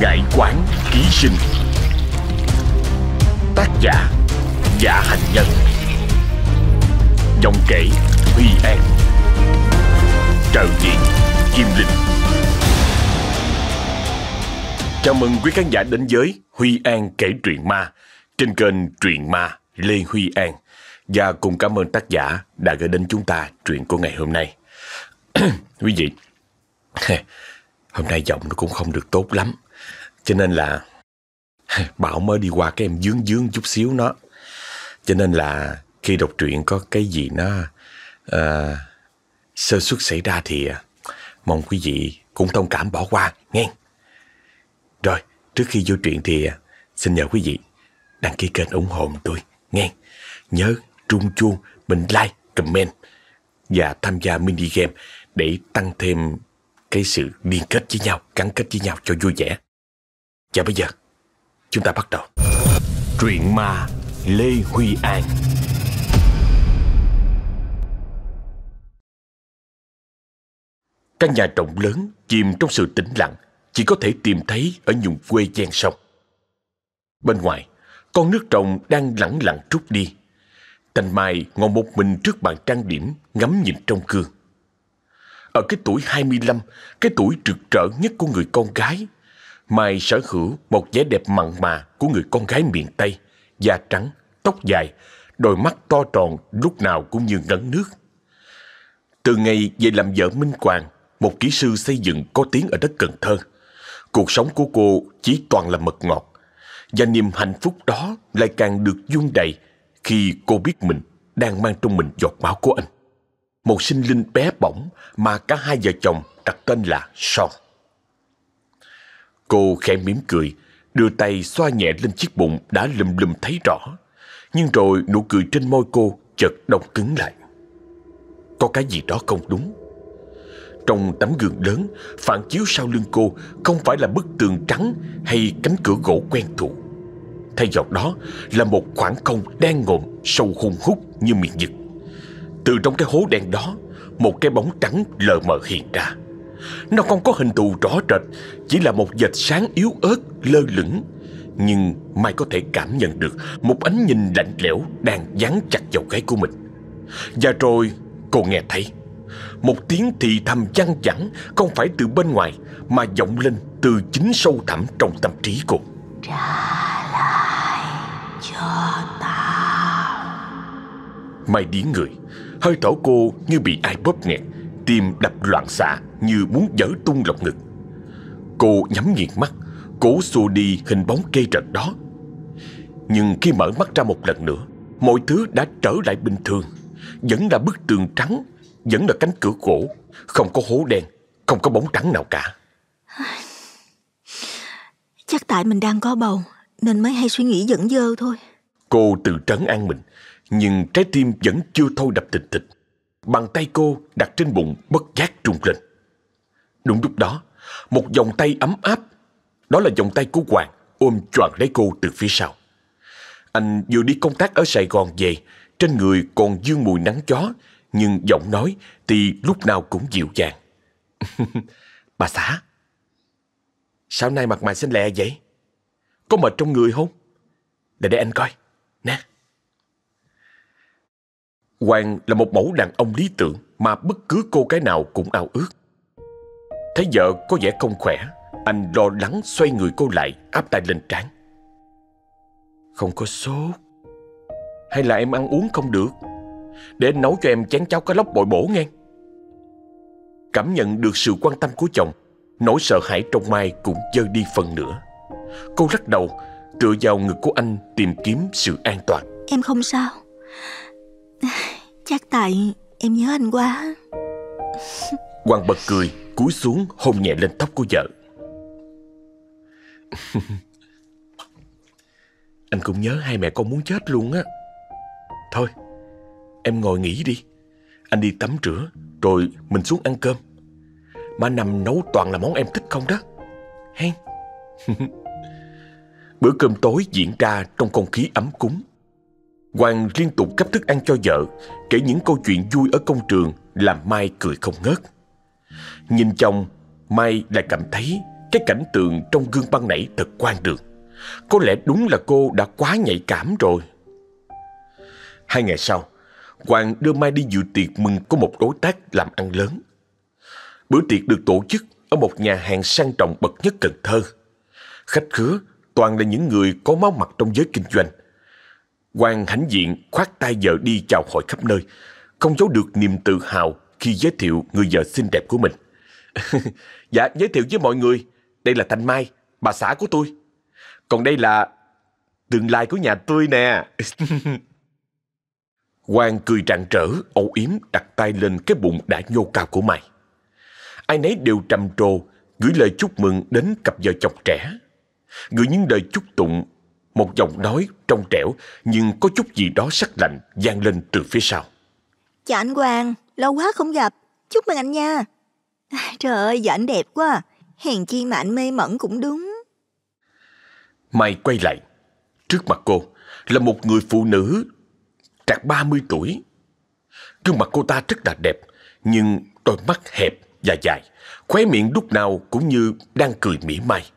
Ngải quán ký sinh. Tác giả Dạ Hành Nhân. Dòng kể Huy An Trợ diện Kim Linh. Chào mừng quý khán giả đến với Huy An kể truyện ma trên kênh Truyện Ma Lê Huy An. Và cùng cảm ơn tác giả đã gửi đến chúng ta truyện của ngày hôm nay. Quý vị, hôm nay giọng nó cũng không được tốt lắm, cho nên là Bảo mới đi qua cái em dướng dướng chút xíu nó. Cho nên là khi đọc truyện có cái gì nó uh, sơ suất xảy ra thì uh, mong quý vị cũng thông cảm bỏ qua nghe. Rồi, trước khi vô truyện thì uh, xin nhờ quý vị đăng ký kênh ủng hộ tôi nghe. Nhớ trung chuông, mình like, comment và tham gia mini game để tăng thêm cái sự liên kết với nhau, gắn kết với nhau cho vui vẻ. Và bây giờ, chúng ta bắt đầu. Truyện ma Lê Huy An Căn nhà rộng lớn chìm trong sự tĩnh lặng chỉ có thể tìm thấy ở vùng quê gian sông. Bên ngoài, con nước trồng đang lẳng lặng trút đi. Thành Mai ngồi một mình trước bàn trang điểm ngắm nhìn trong gương. Ở cái tuổi 25, cái tuổi rực rỡ nhất của người con gái, Mai sở hữu một vẻ đẹp mặn mà của người con gái miền Tây, da trắng, tóc dài, đôi mắt to tròn lúc nào cũng như ngấn nước. Từ ngày về làm vợ Minh Quang, một kỹ sư xây dựng có tiếng ở đất Cần Thơ, cuộc sống của cô chỉ toàn là mật ngọt. Và niềm hạnh phúc đó lại càng được dung đầy khi cô biết mình đang mang trong mình giọt máu của anh. Một sinh linh bé bỏng mà cả hai vợ chồng đặt tên là Son. Cô khẽ mỉm cười, đưa tay xoa nhẹ lên chiếc bụng đã lùm lùm thấy rõ. Nhưng rồi nụ cười trên môi cô chợt đông cứng lại. Có cái gì đó không đúng. Trong tấm gương lớn, phản chiếu sau lưng cô không phải là bức tường trắng hay cánh cửa gỗ quen thuộc. Thay vào đó là một khoảng không đen ngòm sâu hung hút như miệng giật. Từ trong cái hố đen đó, một cái bóng trắng lờ mờ hiện ra. Nó không có hình thù rõ rệt, chỉ là một vệt sáng yếu ớt, lơ lửng. Nhưng Mai có thể cảm nhận được một ánh nhìn lạnh lẽo đang dán chặt vào gáy của mình. Và rồi cô nghe thấy một tiếng thì thầm chăn chẳng không phải từ bên ngoài mà vọng lên từ chính sâu thẳm trong tâm trí cô. Trả lại cho tao. Mai điến người, hơi thở cô như bị ai bóp nghẹt, tim đập loạn xạ như muốn dở tung lồng ngực. Cô nhắm nghiền mắt, cố xua đi hình bóng cây rợt đó. Nhưng khi mở mắt ra một lần nữa, mọi thứ đã trở lại bình thường. Vẫn là bức tường trắng, vẫn là cánh cửa gỗ, không có hố đen, không có bóng trắng nào cả. Chắc tại mình đang có bầu, nên mới hay suy nghĩ dẫn dơ thôi. Cô tự trấn an mình, nhưng trái tim vẫn chưa thôi đập thịt thịt. Bàn tay cô đặt trên bụng bất giác trung lên. Đúng lúc đó, một vòng tay ấm áp, đó là vòng tay của Hoàng ôm choàng lấy cô từ phía sau. Anh vừa đi công tác ở Sài Gòn về, trên người còn dương mùi nắng chó, nhưng giọng nói thì lúc nào cũng dịu dàng. Bà xã, sao nay mặt mày xinh lẹ vậy? Có mệt trong người không? Để để anh coi, nè. Hoàng là một mẫu đàn ông lý tưởng mà bất cứ cô cái nào cũng ao ước. Thấy vợ có vẻ không khỏe, anh lo lắng xoay người cô lại áp tay lên trán. Không có sốt. Hay là em ăn uống không được? Để anh nấu cho em chén cháo cá lóc bội bổ nghe. Cảm nhận được sự quan tâm của chồng, nỗi sợ hãi trong Mai cũng dơi đi phần nữa. Cô lắc đầu, tựa vào ngực của anh tìm kiếm sự an toàn. Em không sao. Chắc tại em nhớ anh quá. Hoàng bật cười, cúi xuống hôn nhẹ lên tóc của vợ. anh cũng nhớ hai mẹ con muốn chết luôn á. Thôi, em ngồi nghỉ đi. Anh đi tắm rửa, rồi mình xuống ăn cơm. Má nằm nấu toàn là món em thích không đó. Hen. Bữa cơm tối diễn ra trong không khí ấm cúng. Hoàng liên tục cấp thức ăn cho vợ, kể những câu chuyện vui ở công trường làm Mai cười không ngớt. Nhìn chồng, Mai lại cảm thấy Cái cảnh tượng trong gương băng nãy thật quan đường. Có lẽ đúng là cô đã quá nhạy cảm rồi. Hai ngày sau Hoàng đưa Mai đi dự tiệc mừng có một đối tác làm ăn lớn. Bữa tiệc được tổ chức ở một nhà hàng sang trọng bậc nhất Cần Thơ. Khách khứa toàn là những người có máu mặt trong giới kinh doanh. Hoàng hãnh diện khoát tay vợ đi chào hỏi khắp nơi Không giấu được niềm tự hào khi giới thiệu người vợ xinh đẹp của mình. Dạ giới thiệu với mọi người Đây là Thanh Mai, bà xã của tôi Còn đây là tương lai của nhà tôi nè quang cười rạng rỡ, âu yếm đặt tay lên cái bụng đã nhô cao của mày. Ai nấy đều trầm trồ, gửi lời chúc mừng đến cặp vợ chồng trẻ. Gửi những lời chúc tụng, một giọng nói trong trẻo nhưng có chút gì đó sắc lạnh vang lên từ phía sau. Chào anh quang lâu quá không gặp, chúc mừng anh nha. Trời ơi, vợ anh đẹp quá, à. hèn chi mà anh mê mẩn cũng đúng. Mai quay lại, trước mặt cô là một người phụ nữ trạc 30 tuổi. Gương mặt cô ta rất là đẹp, nhưng đôi mắt hẹp và dài, khóe miệng lúc nào cũng như đang cười mỉa mai.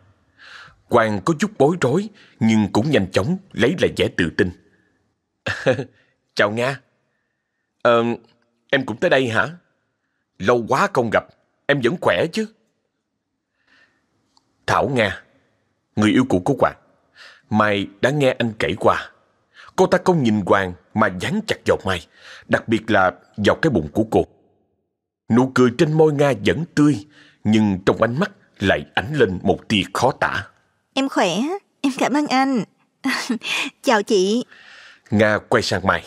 Quang có chút bối rối, nhưng cũng nhanh chóng lấy lại vẻ tự tin. Chào Nga. Ờ, em cũng tới đây hả? Lâu quá không gặp, em vẫn khỏe chứ? Thảo Nga, người yêu cũ của Quang. Mai đã nghe anh kể qua. Cô ta không nhìn Hoàng mà dán chặt vào Mai, đặc biệt là vào cái bụng của cô. Nụ cười trên môi Nga vẫn tươi, nhưng trong ánh mắt lại ánh lên một tia khó tả. Em khỏe, em cảm ơn anh. Chào chị. Nga quay sang Mai.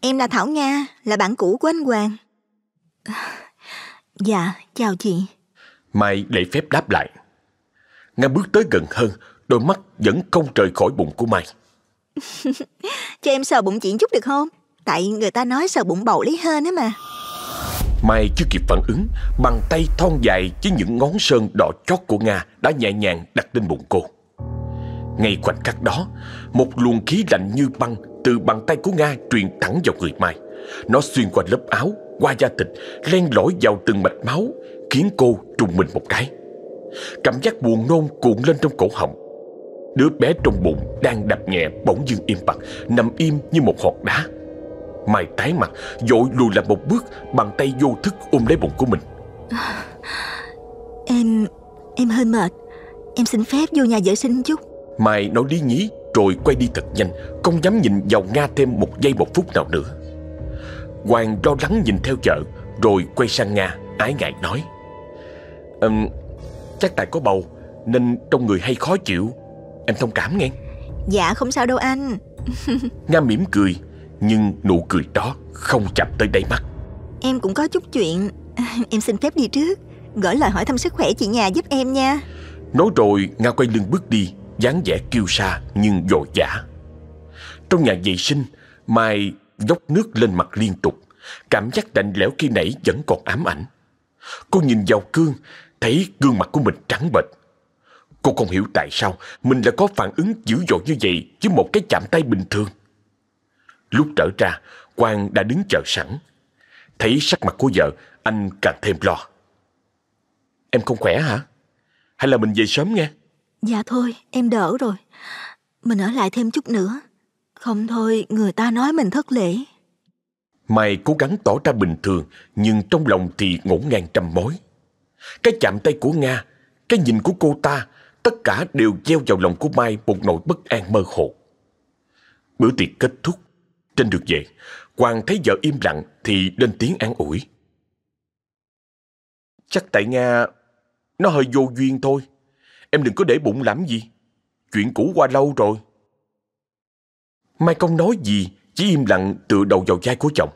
Em là Thảo Nga, là bạn cũ của anh Hoàng. Dạ, chào chị. Mai lễ phép đáp lại. Nga bước tới gần hơn, đôi mắt vẫn không rời khỏi bụng của Mai. Cho em sờ bụng chị chút được không? Tại người ta nói sờ bụng bầu lấy hên á mà. Mai chưa kịp phản ứng, bàn tay thon dài với những ngón sơn đỏ chót của Nga đã nhẹ nhàng đặt lên bụng cô. Ngay khoảnh khắc đó, một luồng khí lạnh như băng từ bàn tay của Nga truyền thẳng vào người Mai. Nó xuyên qua lớp áo, qua da thịt, len lỏi vào từng mạch máu, khiến cô trùng mình một cái. Cảm giác buồn nôn cuộn lên trong cổ họng. Đứa bé trong bụng đang đập nhẹ bỗng dưng im bặt, nằm im như một hòn đá. Mai tái mặt, dội lùi lại một bước, bàn tay vô thức ôm lấy bụng của mình. Em... em hơi mệt. Em xin phép vô nhà vệ sinh chút. Mai nói lý nhí rồi quay đi thật nhanh, không dám nhìn vào Nga thêm một giây một phút nào nữa. Hoàng lo lắng nhìn theo vợ, rồi quay sang Nga, ái ngại nói. Um, chắc tại có bầu, nên trong người hay khó chịu. Em thông cảm nghe. Dạ không sao đâu anh. Nga mỉm cười, nhưng nụ cười đó không chạm tới đáy mắt. Em cũng có chút chuyện. Em xin phép đi trước, gửi lời hỏi thăm sức khỏe chị nhà giúp em nha. Nói rồi, Nga quay lưng bước đi, dáng vẻ kiêu sa nhưng dội dã. Trong nhà vệ sinh, Mai dốc nước lên mặt liên tục. Cảm giác lạnh lẽo khi nãy vẫn còn ám ảnh. Cô nhìn vào gương, thấy gương mặt của mình trắng bệch. Cô không hiểu tại sao mình lại có phản ứng dữ dội như vậy với một cái chạm tay bình thường. Lúc trở ra, Quang đã đứng chờ sẵn. Thấy sắc mặt của vợ, anh càng thêm lo. Em không khỏe hả? Hay là mình về sớm nghe? Dạ thôi, em đỡ rồi. Mình ở lại thêm chút nữa. Không thôi, người ta nói mình thất lễ. Mày cố gắng tỏ ra bình thường, nhưng trong lòng thì ngổn ngang trăm mối. Cái chạm tay của Nga, cái nhìn của cô ta, tất cả đều gieo vào lòng của Mai một nỗi bất an mơ hồ. Bữa tiệc kết thúc, trên đường về, Hoàng thấy vợ im lặng thì lên tiếng an ủi. Chắc tại Nga nó hơi vô duyên thôi. Em đừng có để bụng làm gì. Chuyện cũ qua lâu rồi. Mai không nói gì, chỉ im lặng tựa đầu vào vai của chồng.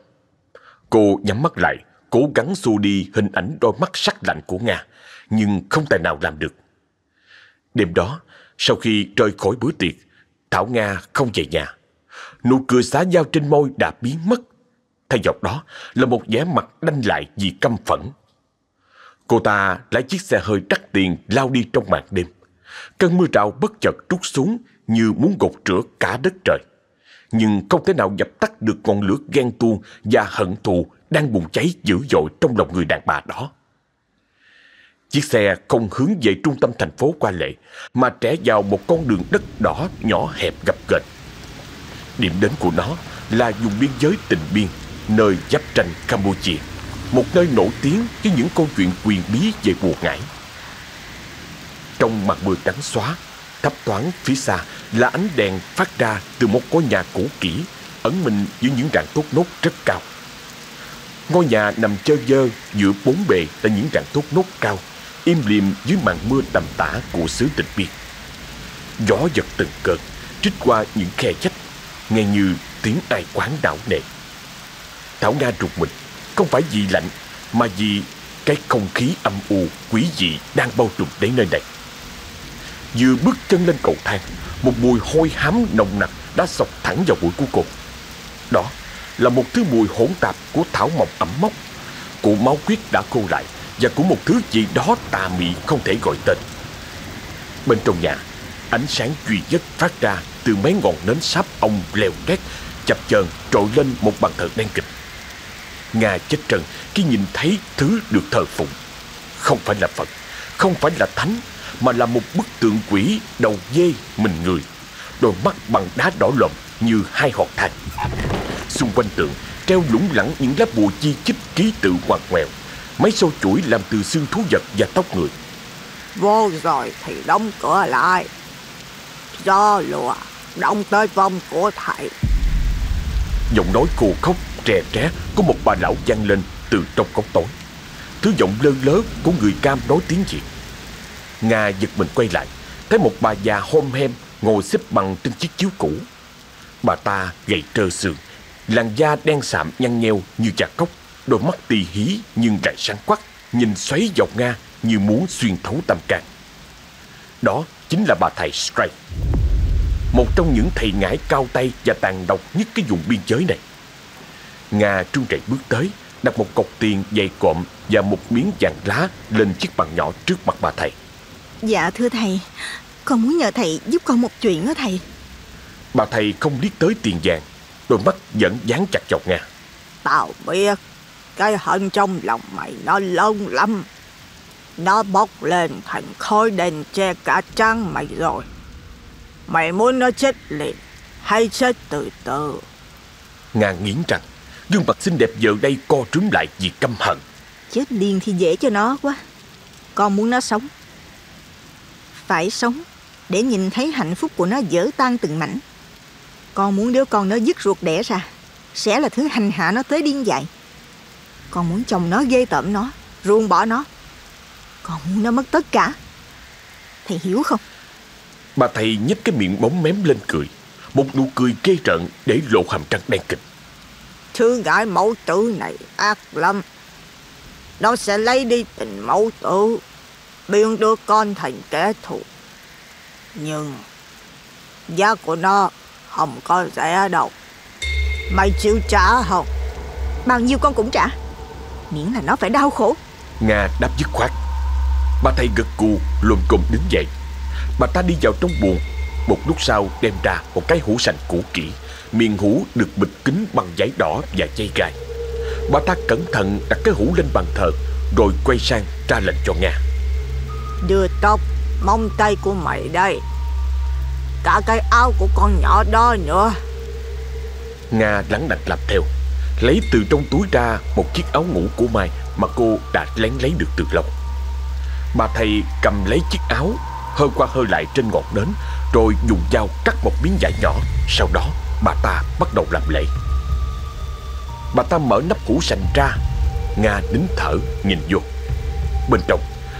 Cô nhắm mắt lại, cố gắng xua đi hình ảnh đôi mắt sắc lạnh của Nga, nhưng không tài nào làm được. Đêm đó, sau khi rời khỏi bữa tiệc, Thảo Nga không về nhà. Nụ cười xá giao trên môi đã biến mất. Thay vào đó là một vẻ mặt đanh lại vì căm phẫn. Cô ta lái chiếc xe hơi đắt tiền lao đi trong màn đêm. Cơn mưa rào bất chợt trút xuống như muốn gột rửa cả đất trời. Nhưng không thể nào dập tắt được ngọn lửa ghen tuông và hận thù đang bùng cháy dữ dội trong lòng người đàn bà đó. Chiếc xe không hướng về trung tâm thành phố qua lệ, mà trẻ vào một con đường đất đỏ nhỏ hẹp gập ghềnh. Điểm đến của nó là vùng biên giới tỉnh biên, nơi giáp tranh Campuchia, một nơi nổi tiếng với những câu chuyện quyền bí về buồn ngải. Trong mặt mưa trắng xóa, thấp thoáng phía xa là ánh đèn phát ra từ một ngôi nhà cũ kỹ, ẩn mình giữa những rạn tốt nốt rất cao. Ngôi nhà nằm chơ dơ giữa bốn bề là những rạn tốt nốt cao, im lìm dưới màn mưa tầm tã của xứ tịch biên. Gió giật từng cơn, trích qua những khe chách, nghe như tiếng ai quán đảo nề. Thảo Nga rụt mình, không phải vì lạnh, mà vì cái không khí âm u, quý dị đang bao trùm đến nơi này. Vừa bước chân lên cầu thang, một mùi hôi hám nồng nặc đã sọc thẳng vào mũi của cô. Đó là một thứ mùi hỗn tạp của thảo mộc ẩm mốc, của máu huyết đã khô lại và của một thứ gì đó tà mị không thể gọi tên. Bên trong nhà, ánh sáng duy nhất phát ra từ mấy ngọn nến sáp ong leo két chập chờn trội lên một bàn thờ đen kịch. Nga chết trần khi nhìn thấy thứ được thờ phụng. Không phải là Phật, không phải là Thánh, mà là một bức tượng quỷ đầu dê mình người, đôi mắt bằng đá đỏ lộm như hai hột than. Xung quanh tượng treo lủng lẳng những lá bùa chi chích ký tự ngoằn ngoèo, mấy sâu chuỗi làm từ xương thú vật và tóc người. Vô rồi thì đóng cửa lại. Do lùa đóng tới vong của thầy. Giọng nói khô khóc trè tré của một bà lão vang lên từ trong góc tối. Thứ giọng lơ lớ của người cam nói tiếng Việt. Nga giật mình quay lại, thấy một bà già hôm hem ngồi xếp bằng trên chiếc chiếu cũ. Bà ta gầy trơ xương, làn da đen sạm nhăn nheo như chà cốc, đôi mắt tì hí nhưng lại sáng quắc, nhìn xoáy vào Nga như muốn xuyên thấu tâm can. Đó chính là bà thầy Stray, một trong những thầy ngải cao tay và tàn độc nhất cái vùng biên giới này. Nga trung chạy bước tới, đặt một cọc tiền dày cộm và một miếng vàng lá lên chiếc bàn nhỏ trước mặt bà thầy. Dạ thưa thầy, con muốn nhờ thầy giúp con một chuyện đó thầy. Bà thầy không liếc tới tiền vàng, đôi mắt vẫn dán chặt chọc Nga. Tao biết cái hận trong lòng mày nó lâu lắm. Nó bốc lên thành khói đèn che cả trăng mày rồi. Mày muốn nó chết liền hay chết từ từ? Nga nghiến răng, gương mặt xinh đẹp giờ đây co trúm lại vì căm hận. Chết liền thì dễ cho nó quá. Con muốn nó sống. Phải sống để nhìn thấy hạnh phúc của nó dở tan từng mảnh. Con muốn đứa con nó dứt ruột đẻ ra, sẽ là thứ hành hạ nó tới điên dại. Con muốn chồng nó ghê tởm nó, ruồng bỏ nó. Con muốn nó mất tất cả. Thầy hiểu không? Bà thầy nhếch cái miệng bóng mém lên cười, một nụ cười ghê rợn để lộ hàm răng đen kịch. Thứ ngại mẫu tử này ác lắm. Nó sẽ lấy đi tình mẫu tử, biến đứa con thành kẻ thù. Nhưng giá của nó không có rẻ đâu. Mày chịu trả không? Bao nhiêu con cũng trả. Miễn là nó phải đau khổ. Nga đáp dứt khoát. Bà thầy gật gù lùm cùm đứng dậy. Bà ta đi vào trong buồng. Một lúc sau đem ra một cái hũ sành cũ kỹ. Miền hũ được bịt kín bằng giấy đỏ và dây gai. Bà ta cẩn thận đặt cái hũ lên bàn thờ rồi quay sang ra lệnh cho Nga. Đưa tóc, mông tay của mày đây. Cả cái áo của con nhỏ đó nữa. Nga lắng đạch làm theo Lấy từ trong túi ra một chiếc áo ngủ của Mai Mà cô đã lén lấy được từ lâu. Bà thầy cầm lấy chiếc áo Hơ qua hơ lại trên ngọn nến Rồi dùng dao cắt một miếng vải nhỏ. Sau đó bà ta bắt đầu làm lễ. Bà ta mở nắp hũ sành ra. Nga nín thở nhìn vô. Bên trong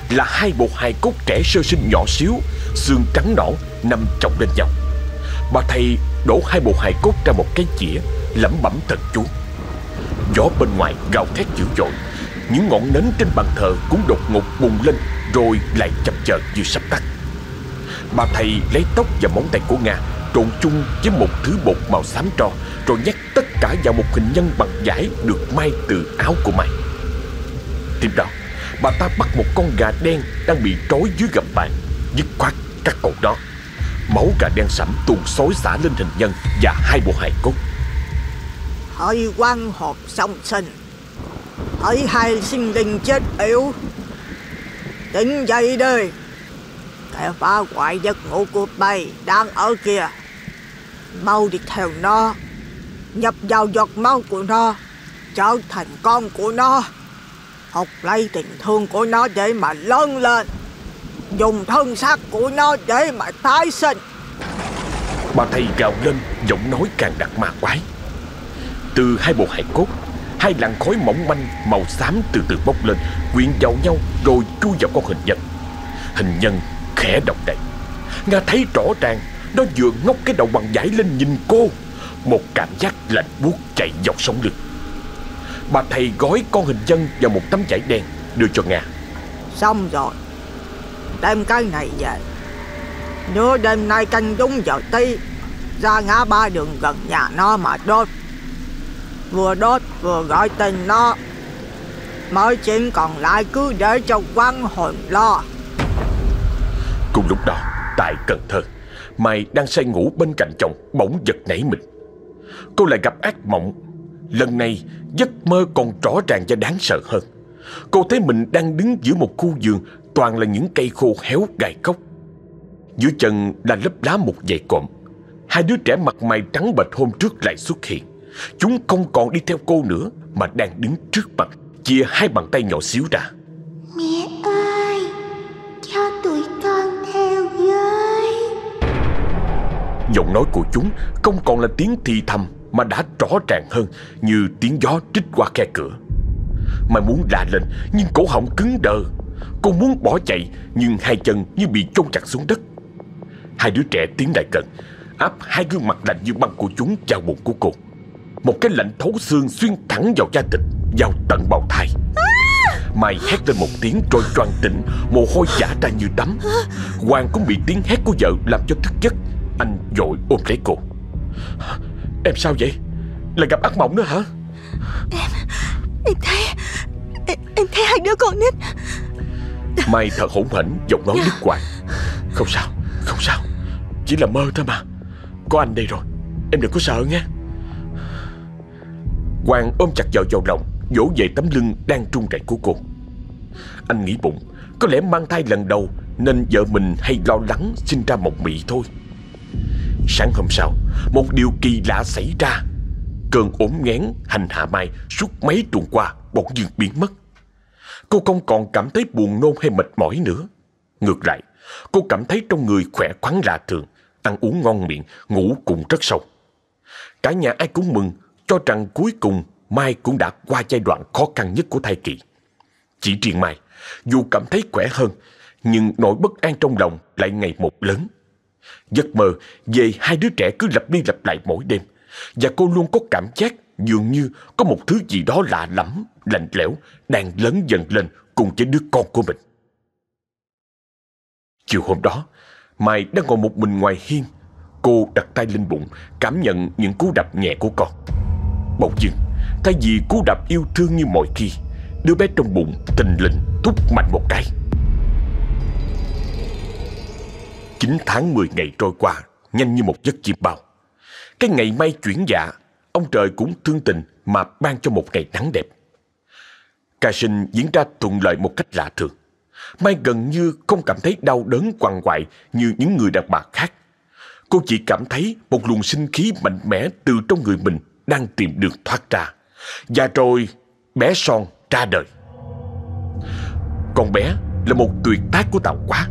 là hai bộ hài cốt trẻ sơ sinh nhỏ xíu, Xương trắng nõn nằm chồng lên nhau. Bà thầy đổ hai bộ hài cốt ra một cái chĩa, lẩm bẩm thần chú. Gió bên ngoài gào thét dữ dội, những ngọn nến trên bàn thờ cũng đột ngột bùng lên rồi lại chập chờn như sắp tắt. Bà thầy lấy tóc và móng tay của nga trộn chung với một thứ bột màu xám tro rồi nhét tất cả vào một hình nhân bằng vải được may từ áo của mày. Tiếp đó bà ta bắt một con gà đen đang bị trói dưới gầm bàn, dứt khoát cắt cổ nó Máu gà đen sẫm tuôn xối xả lên hình nhân và hai bộ hài cốt. Hỡi quan hồn song sinh Hỡi hai sinh linh chết yếu, Tỉnh dậy đi. Kẻ phá hoại giấc ngủ của bay Đang ở kia, Mau đi theo nó, Nhập vào giọt máu của nó, Trở thành con của nó. Học lấy tình thương của nó để mà lớn lên, Dùng thân xác của nó để mà tái sinh. Bà thầy gào lên, Giọng nói càng đặc ma quái. Từ hai bộ hài cốt, Hai làn khói mỏng manh, Màu xám từ từ bốc lên, Quyện vào nhau rồi chui vào con hình nhân. Hình nhân khẽ động đậy. Nga thấy rõ ràng, Nó vừa ngóc cái đầu bằng giải lên nhìn cô. Một cảm giác lạnh buốt chạy dọc sống lưng. Bà thầy gói con hình nhân vào một tấm vải đen Đưa cho Nga. Xong rồi. Đem cái này về. Nửa đêm nay canh đúng giờ tí Ra ngã ba đường gần nhà nó mà đốt. Vừa đốt vừa gọi tên nó. Mọi chuyện còn lại cứ để cho quan hồn lo. Cùng lúc đó Tại Cần Thơ Mai đang say ngủ bên cạnh chồng Bỗng giật nảy mình. Cô lại gặp ác mộng Lần này giấc mơ còn rõ ràng và đáng sợ hơn. Cô thấy mình đang đứng giữa một khu vườn Toàn là những cây khô héo gai cốc Dưới chân là lớp lá một dày cộm. Hai đứa trẻ mặt mày trắng bệch hôm trước lại xuất hiện. Chúng không còn đi theo cô nữa Mà đang đứng trước mặt Chia hai bàn tay nhỏ xíu ra. Mẹ ơi Cho tụi con theo với. Giọng nói của chúng không còn là tiếng thì thầm mà đã rõ ràng hơn Như tiếng gió trích qua khe cửa. Mai muốn la lên, Nhưng cổ họng cứng đờ. Cô muốn bỏ chạy, Nhưng hai chân như bị chôn chặt xuống đất. Hai đứa trẻ tiến lại gần, Áp hai gương mặt lạnh như băng của chúng vào bụng của cô. Một cái lạnh thấu xương xuyên thẳng vào da thịt, Vào tận bào thai. Mai hét lên một tiếng rồi choàng tỉnh, Mồ hôi chả ra như tắm Hoàng cũng bị tiếng hét của vợ làm cho thức giấc. Anh dội ôm lấy cô. Em sao vậy? Lại gặp ác mộng nữa hả? Em thấy Em, em thấy hai đứa con nít. Mai thở hổn hển giọng nói đứt quãng. Không sao Không sao. Chỉ là mơ thôi mà. Có anh đây rồi. Em đừng có sợ nghe. Hoàng ôm chặt vợ vào lòng Vỗ về tấm lưng đang trung rẩy của cô. Anh nghĩ bụng Có lẽ mang thai lần đầu Nên vợ mình hay lo lắng sinh ra một mị thôi Sáng hôm sau, Một điều kỳ lạ xảy ra. Cơn ốm ngén hành hạ Mai Suốt mấy tuần qua bỗng dưng biến mất. Cô không còn cảm thấy buồn nôn hay mệt mỏi nữa. Ngược lại, Cô cảm thấy trong người khỏe khoắn lạ thường, Ăn uống ngon miệng, Ngủ cũng rất sâu. Cả nhà ai cũng mừng, Cho rằng cuối cùng Mai cũng đã qua giai đoạn khó khăn nhất của thai kỳ. Chỉ riêng Mai, Dù cảm thấy khỏe hơn, Nhưng nỗi bất an trong lòng lại ngày một lớn. Giấc mơ về hai đứa trẻ cứ lặp đi lặp lại mỗi đêm Và cô luôn có cảm giác dường như có một thứ gì đó lạ lẫm, lạnh lẽo đang lớn dần lên cùng với đứa con của mình. Chiều hôm đó, Mai đang ngồi một mình ngoài hiên. Cô đặt tay lên bụng, cảm nhận những cú đập nhẹ của con. Bỗng dưng, thay vì cú đập yêu thương như mọi khi, đứa bé trong bụng tình lình thúc mạnh một cái. 9 tháng 10 ngày trôi qua, nhanh như một giấc chim bao. Cái ngày may chuyển dạ, ông trời cũng thương tình mà ban cho một ngày nắng đẹp. Ca sinh diễn ra thuận lợi một cách lạ thường. Mai gần như không cảm thấy đau đớn quằn quại như những người đàn bà khác. Cô chỉ cảm thấy một luồng sinh khí mạnh mẽ từ trong người mình đang tìm đường thoát ra. Và rồi bé Son ra đời. Con bé là một tuyệt tác của tạo hóa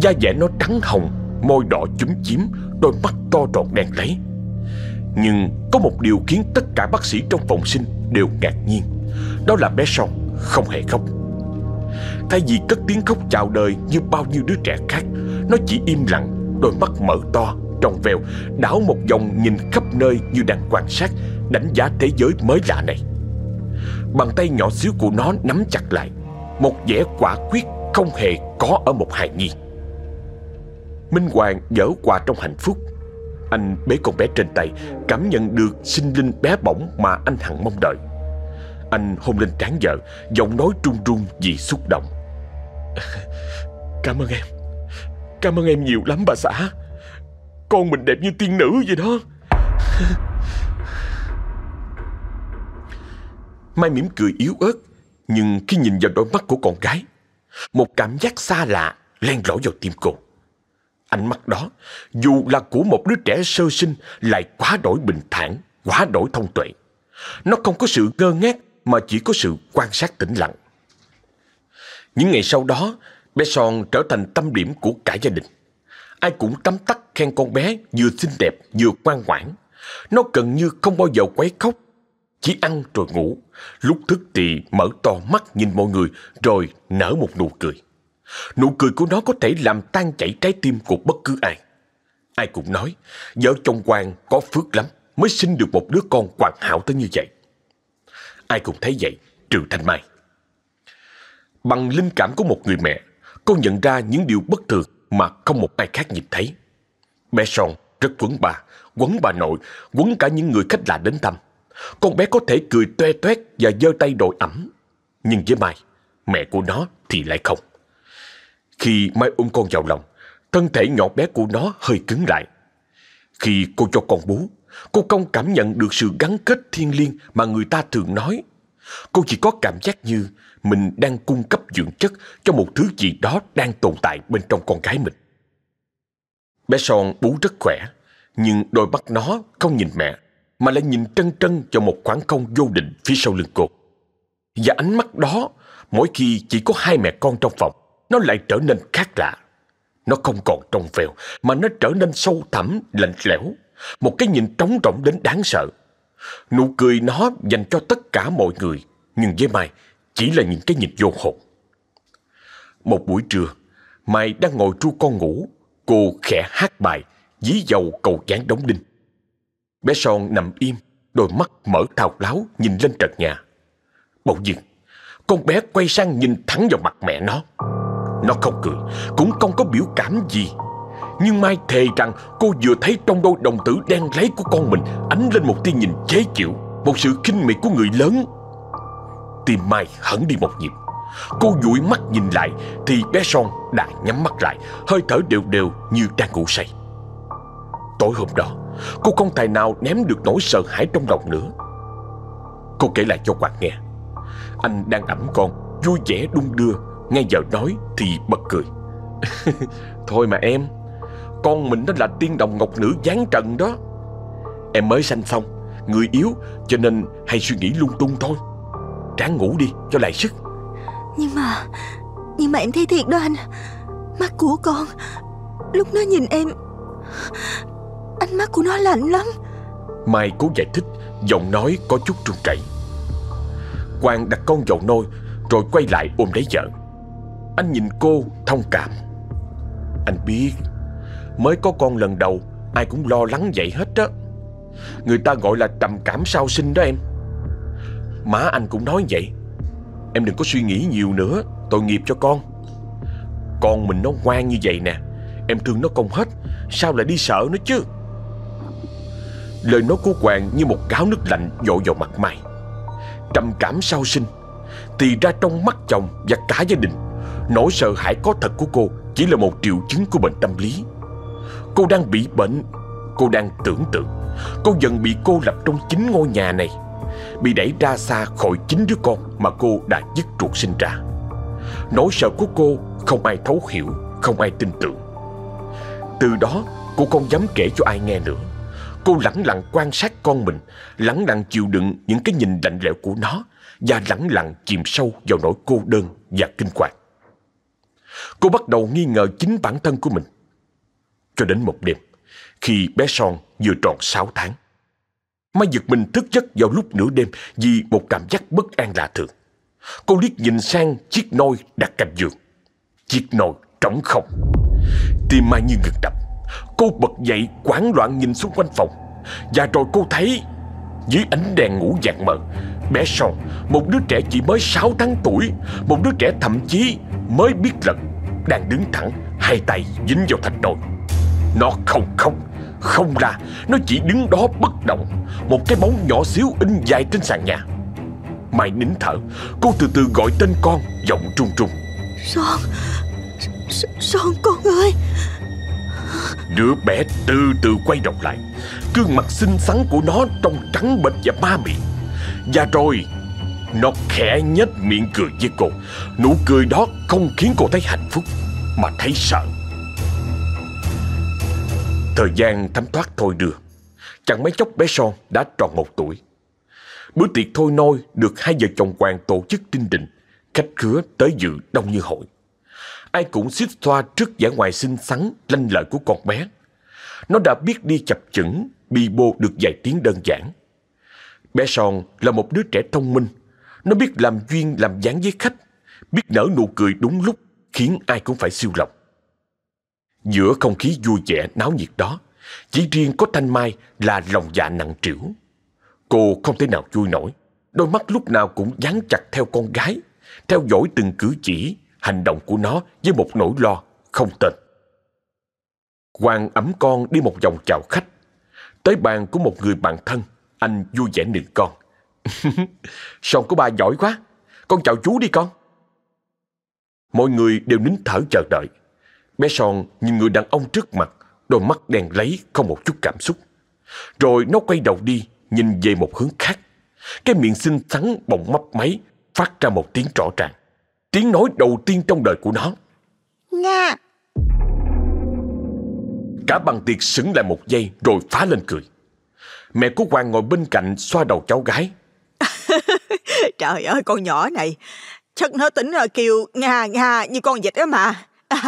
Da dẻ nó trắng hồng, môi đỏ chúm chím, đôi mắt to tròn đen lấy. Nhưng có một điều khiến tất cả bác sĩ trong phòng sinh đều ngạc nhiên. Đó là bé Son không hề khóc. Thay vì cất tiếng khóc chào đời như bao nhiêu đứa trẻ khác, nó chỉ im lặng, đôi mắt mở to, trong veo, đảo một vòng nhìn khắp nơi như đang quan sát, đánh giá thế giới mới lạ này. Bàn tay nhỏ xíu của nó nắm chặt lại, một vẻ quả quyết không hề có ở một hài nhi. Minh Hoàng dở quà trong hạnh phúc. Anh bế con bé trên tay, Cảm nhận được sinh linh bé bỏng mà anh hằng mong đợi. Anh hôn lên trán vợ, Giọng nói run run vì xúc động. Cảm ơn em. Cảm ơn em nhiều lắm bà xã. Con mình đẹp như tiên nữ vậy đó. Mai mỉm cười yếu ớt, Nhưng khi nhìn vào đôi mắt của con gái một cảm giác xa lạ len lỏi vào tim cô. Ánh mắt đó, dù là của một đứa trẻ sơ sinh lại quá đổi bình thản, quá đổi thông tuệ. Nó không có sự ngơ ngác mà chỉ có sự quan sát tĩnh lặng. Những ngày sau đó, bé Son trở thành tâm điểm của cả gia đình. Ai cũng tắm tắt khen con bé vừa xinh đẹp vừa ngoan ngoãn. Nó gần như không bao giờ quấy khóc, chỉ ăn rồi ngủ. Lúc thức thì mở to mắt nhìn mọi người rồi nở một nụ cười. Nụ cười của nó có thể làm tan chảy trái tim của bất cứ ai. Ai cũng nói, vợ chồng Hoàng có phước lắm mới sinh được một đứa con hoàn hảo tới như vậy. Ai cũng thấy vậy, trừ Thanh Mai. Bằng linh cảm của một người mẹ, cô nhận ra những điều bất thường mà không một ai khác nhìn thấy. Bé Son rất quấn bà, quấn bà nội, quấn cả những người khách lạ đến thăm. Con bé có thể cười toe toét và giơ tay đội ẩm. Nhưng với Mai, mẹ của nó thì lại không. Khi Mai ôm con vào lòng, thân thể nhỏ bé của nó hơi cứng lại. Khi cô cho con bú, cô không cảm nhận được sự gắn kết thiên liêng mà người ta thường nói. Cô chỉ có cảm giác như mình đang cung cấp dưỡng chất cho một thứ gì đó đang tồn tại bên trong con gái mình. Bé Son bú rất khỏe, nhưng đôi mắt nó không nhìn mẹ, mà lại nhìn trân trân vào một khoảng không vô định phía sau lưng cô. Và ánh mắt đó, mỗi khi chỉ có hai mẹ con trong phòng, nó lại trở nên khác lạ. Nó không còn trong veo, mà nó trở nên sâu thẳm, lạnh lẽo. Một cái nhìn trống rỗng đến đáng sợ. Nụ cười nó dành cho tất cả mọi người, nhưng với Mai chỉ là những cái nhìn vô hồn. Một buổi trưa, Mai đang ngồi tru con ngủ, cô khẽ hát bài, dí dầu cầu chán đóng đinh. Bé Son nằm im, đôi mắt mở thao láo nhìn lên trần nhà. Bỗng nhiên con bé quay sang nhìn thẳng vào mặt mẹ nó. Nó không cười, cũng không có biểu cảm gì. Nhưng Mai thề rằng cô vừa thấy trong đôi đồng tử đen lấy của con mình ánh lên một tia nhìn chế chịu, một sự kinh miệt của người lớn. Tim Mai hẳn đi một nhịp. Cô dụi mắt nhìn lại thì bé Son đã nhắm mắt lại, hơi thở đều đều như đang ngủ say. Tối hôm đó, cô không tài nào ném được nỗi sợ hãi trong lòng nữa. Cô kể lại cho quạt nghe. Anh đang ẩm con, vui vẻ đung đưa, nghe vợ nói thì bật cười. Thôi mà em, con mình nó là tiên đồng ngọc nữ giáng trần đó. Em mới sanh xong, người yếu cho nên hay suy nghĩ lung tung thôi. Ráng ngủ đi cho lại sức. Nhưng mà Nhưng mà em thấy thiệt đó anh Mắt của con Lúc nó nhìn em Ánh mắt của nó lạnh lắm. Mai cố giải thích, Giọng nói có chút run rẩy. Quang đặt con vào nôi, Rồi quay lại ôm lấy vợ. Anh nhìn cô, thông cảm. Anh biết, Mới có con lần đầu, Ai cũng lo lắng vậy hết đó Người ta gọi là trầm cảm sau sinh đó em. Má anh cũng nói vậy. Em đừng có suy nghĩ nhiều nữa, Tội nghiệp cho con. Con mình nó ngoan như vậy nè, Em thương nó không hết, Sao lại đi sợ nó chứ? Lời nói của Hoàng như một gáo nước lạnh dội vào mặt Mai Trầm cảm sau sinh, Thì ra trong mắt chồng và cả gia đình, Nỗi sợ hãi có thật của cô Chỉ là một triệu chứng của bệnh tâm lý. Cô đang bị bệnh, Cô đang tưởng tượng. Cô dần bị cô lập trong chính ngôi nhà này, Bị đẩy ra xa khỏi chính đứa con Mà cô đã dứt ruột sinh ra. Nỗi sợ của cô Không ai thấu hiểu, Không ai tin tưởng. Từ đó, cô không dám kể cho ai nghe nữa. Cô lẳng lặng quan sát con mình, Lẳng lặng chịu đựng những cái nhìn lạnh lẽo của nó Và lẳng lặng chìm sâu vào nỗi cô đơn và kinh hoàng. Cô bắt đầu nghi ngờ chính bản thân của mình. Cho đến một đêm, Khi bé Son vừa tròn 6 tháng Mai giật mình thức giấc vào lúc nửa đêm Vì một cảm giác bất an lạ thường. Cô liếc nhìn sang chiếc nôi đặt cạnh giường. Chiếc nồi trống không. Tim Mai như ngực đập. Cô bật dậy quảng loạn nhìn xung quanh phòng. Và rồi cô thấy Dưới ánh đèn ngủ dạng mờ, Bé Son, Một đứa trẻ chỉ mới 6 tháng tuổi, Một đứa trẻ thậm chí mới biết lật Đang đứng thẳng, Hai tay dính vào thành nồi Nó không khóc, Không ra Nó chỉ đứng đó bất động, Một cái bóng nhỏ xíu in dài trên sàn nhà. Mai nín thở, Cô từ từ gọi tên con, Giọng trung trung Son Son con ơi! Đứa bé từ từ quay đầu lại. Gương mặt xinh xắn của nó trông trắng bệch và ma mị. Và rồi, Nó khẽ nhếch miệng cười với cô. Nụ cười đó không khiến cô thấy hạnh phúc, Mà thấy sợ. Thời gian thấm thoát thôi đưa. Chẳng mấy chốc bé Son đã tròn một tuổi. Bữa tiệc thôi nôi được hai vợ chồng hoàng tổ chức tinh đình Khách khứa tới dự đông như hội. Ai cũng xích thoa trước vẻ ngoài xinh xắn, lanh lợi của con bé. Nó đã biết đi chập chững, Bi bô được vài tiếng đơn giản. Bé Son là một đứa trẻ thông minh. Nó biết làm duyên, làm dáng với khách, Biết nở nụ cười đúng lúc, Khiến ai cũng phải siêu lòng. Giữa không khí vui vẻ, náo nhiệt đó, Chỉ riêng có Thanh Mai là lòng dạ nặng trĩu. Cô không thể nào vui nổi. Đôi mắt lúc nào cũng dán chặt theo con gái, Theo dõi từng cử chỉ Hành động của nó với một nỗi lo không tên. Quang ấm con đi một vòng chào khách. Tới bàn của một người bạn thân, Anh vui vẻ nựng con. Son của bà giỏi quá, Con chào chú đi con. Mọi người đều nín thở chờ đợi. Bé Son nhìn người đàn ông trước mặt, Đôi mắt đen lấy không một chút cảm xúc. Rồi nó quay đầu đi, Nhìn về một hướng khác. Cái miệng xinh xắn bỗng mấp máy, Phát ra một tiếng rõ ràng. Tiếng nói đầu tiên trong đời của nó. Nga. Cả bằng tiệc sững lại một giây Rồi phá lên cười. Mẹ của Hoàng ngồi bên cạnh xoa đầu cháu gái. Trời ơi con nhỏ này. Chắc nó tính là kêu Nga Nga như con vịt đó mà.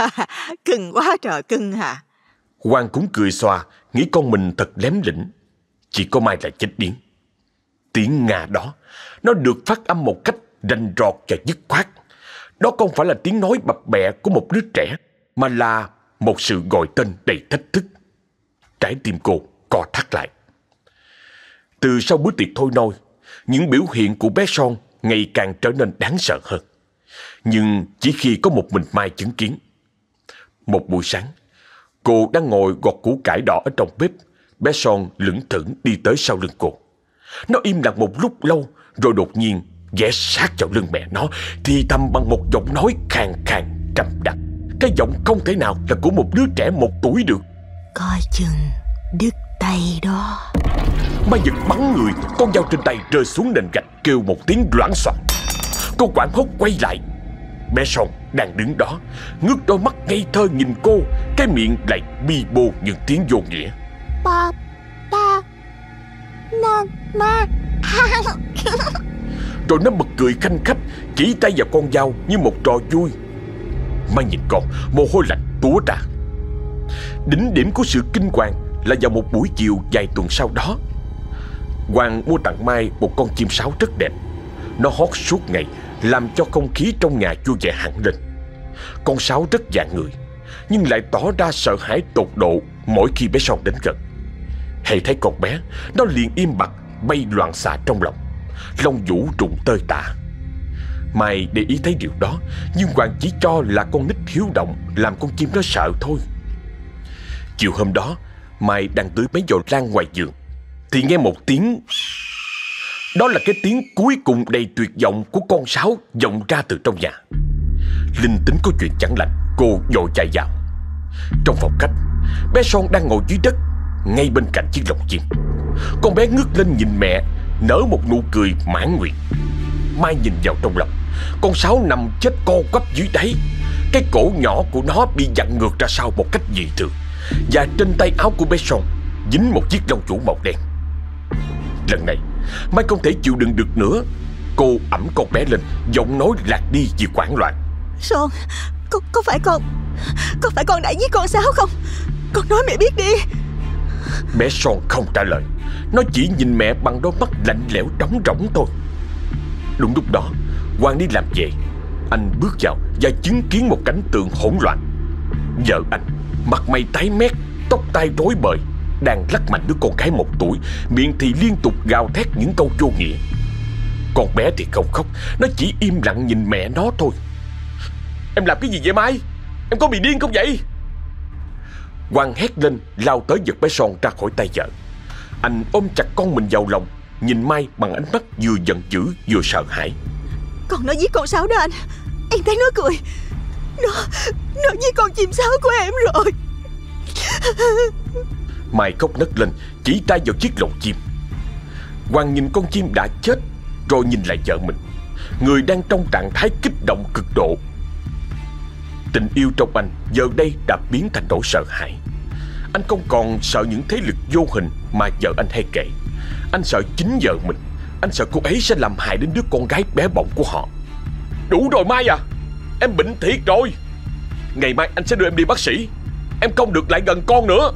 Cưng quá trời cưng hả Hoàng cũng cười xoa Nghĩ con mình thật lém lĩnh. Chỉ có Mai là chết điếng. Tiếng Nga đó Nó được phát âm một cách rành rọt và dứt khoát đó không phải là tiếng nói bập bẹ của một đứa trẻ, Mà là một sự gọi tên đầy thách thức. Trái tim cô co thắt lại. Từ sau bữa tiệc thôi nôi Những biểu hiện của bé Son ngày càng trở nên đáng sợ hơn. Nhưng chỉ khi có một mình Mai chứng kiến. Một buổi sáng, Cô đang ngồi gọt củ cải đỏ ở trong bếp. Bé Son lững thững đi tới sau lưng cô. Nó im lặng một lúc lâu, Rồi đột nhiên ghé sát vào lưng mẹ nó Thì thầm bằng một giọng nói khàn khàn trầm đặc. Cái giọng không thể nào là của một đứa trẻ một tuổi được. Coi chừng đứt tay đó. Mai giật bắn người Con dao trên tay rơi xuống nền gạch Kêu một tiếng loãng xoảng. Cô quảng hốt quay lại. Bé Son đang đứng đó Ngước đôi mắt ngây thơ nhìn cô Cái miệng lại bi bô những tiếng vô nghĩa. Ba Ba Ma Ma Rồi nó bật cười khanh khách, Chỉ tay vào con dao như một trò vui. Mai nhìn con, Mồ hôi lạnh túa ra. Đỉnh điểm của sự kinh hoàng Là vào một buổi chiều vài tuần sau đó. Hoàng mua tặng Mai một con chim sáo rất đẹp. Nó hót suốt ngày, Làm cho không khí trong nhà vui vẻ hẳn lên. Con sáo rất dạng người, Nhưng lại tỏ ra sợ hãi tột độ Mỗi khi bé Son đến gần. Hãy thấy con bé, Nó liền im bặt, bay loạn xạ trong lòng. Lông vũ rụng tơi tả. Mai để ý thấy điều đó, Nhưng Hoàng chỉ cho là con nít hiếu động, Làm con chim nó sợ thôi. Chiều hôm đó Mai đang tưới mấy giò lan ngoài giường, Thì nghe một tiếng. Đó là cái tiếng cuối cùng đầy tuyệt vọng Của con sáo vọng ra từ trong nhà. Linh tính có chuyện chẳng lành, Cô vội chạy vào. Trong phòng khách, Bé Son đang ngồi dưới đất, Ngay bên cạnh chiếc lồng chim. Con bé ngước lên nhìn mẹ Nở một nụ cười mãn nguyện. Mai nhìn vào trong lòng Con sáo nằm chết co quắp dưới đáy. Cái cổ nhỏ của nó bị dặn ngược ra sau một cách dị thường Và trên tay áo của bé Son Dính một chiếc lông chủ màu đen. Lần này Mai không thể chịu đựng được nữa. Cô ẩm con bé lên Giọng nói lạc đi vì hoảng loạn. Son có, có phải con Có phải con đã giết con sáo không? Con nói mẹ biết đi mẹ Son không trả lời. Nó chỉ nhìn mẹ bằng đôi mắt lạnh lẽo trống rỗng thôi. Đúng lúc đó, quang đi làm về. Anh bước vào và chứng kiến một cảnh tượng hỗn loạn. Vợ anh, Mặt mày tái mét, Tóc tai rối bời, Đang lắc mạnh đứa con gái một tuổi, Miệng thì liên tục gào thét những câu vô nghĩa. Con bé thì không khóc, Nó chỉ im lặng nhìn mẹ nó thôi. Em làm cái gì vậy Mai? Em có bị điên không vậy? Hoàng hét lên lao tới giật bé Son ra khỏi tay vợ. Anh ôm chặt con mình vào lòng Nhìn Mai bằng ánh mắt vừa giận dữ vừa sợ hãi. Con nó giết con sáo đó anh. Em thấy nó cười. Nó Nó giết con chim sáo của em rồi. Mai khóc nấc lên Chỉ tay vào chiếc lồng chim. Hoàng nhìn con chim đã chết Rồi nhìn lại vợ mình. Người đang trong trạng thái kích động cực độ Tình yêu trong anh giờ đây đã biến thành nỗi sợ hãi. Anh không còn sợ những thế lực vô hình mà vợ anh hay kể. Anh sợ chính vợ mình. Anh sợ cô ấy sẽ làm hại đến đứa con gái bé bỏng của họ. Đủ rồi, Mai à. Em bệnh thiệt rồi. Ngày mai anh sẽ đưa em đi bác sĩ. Em không được lại gần con nữa.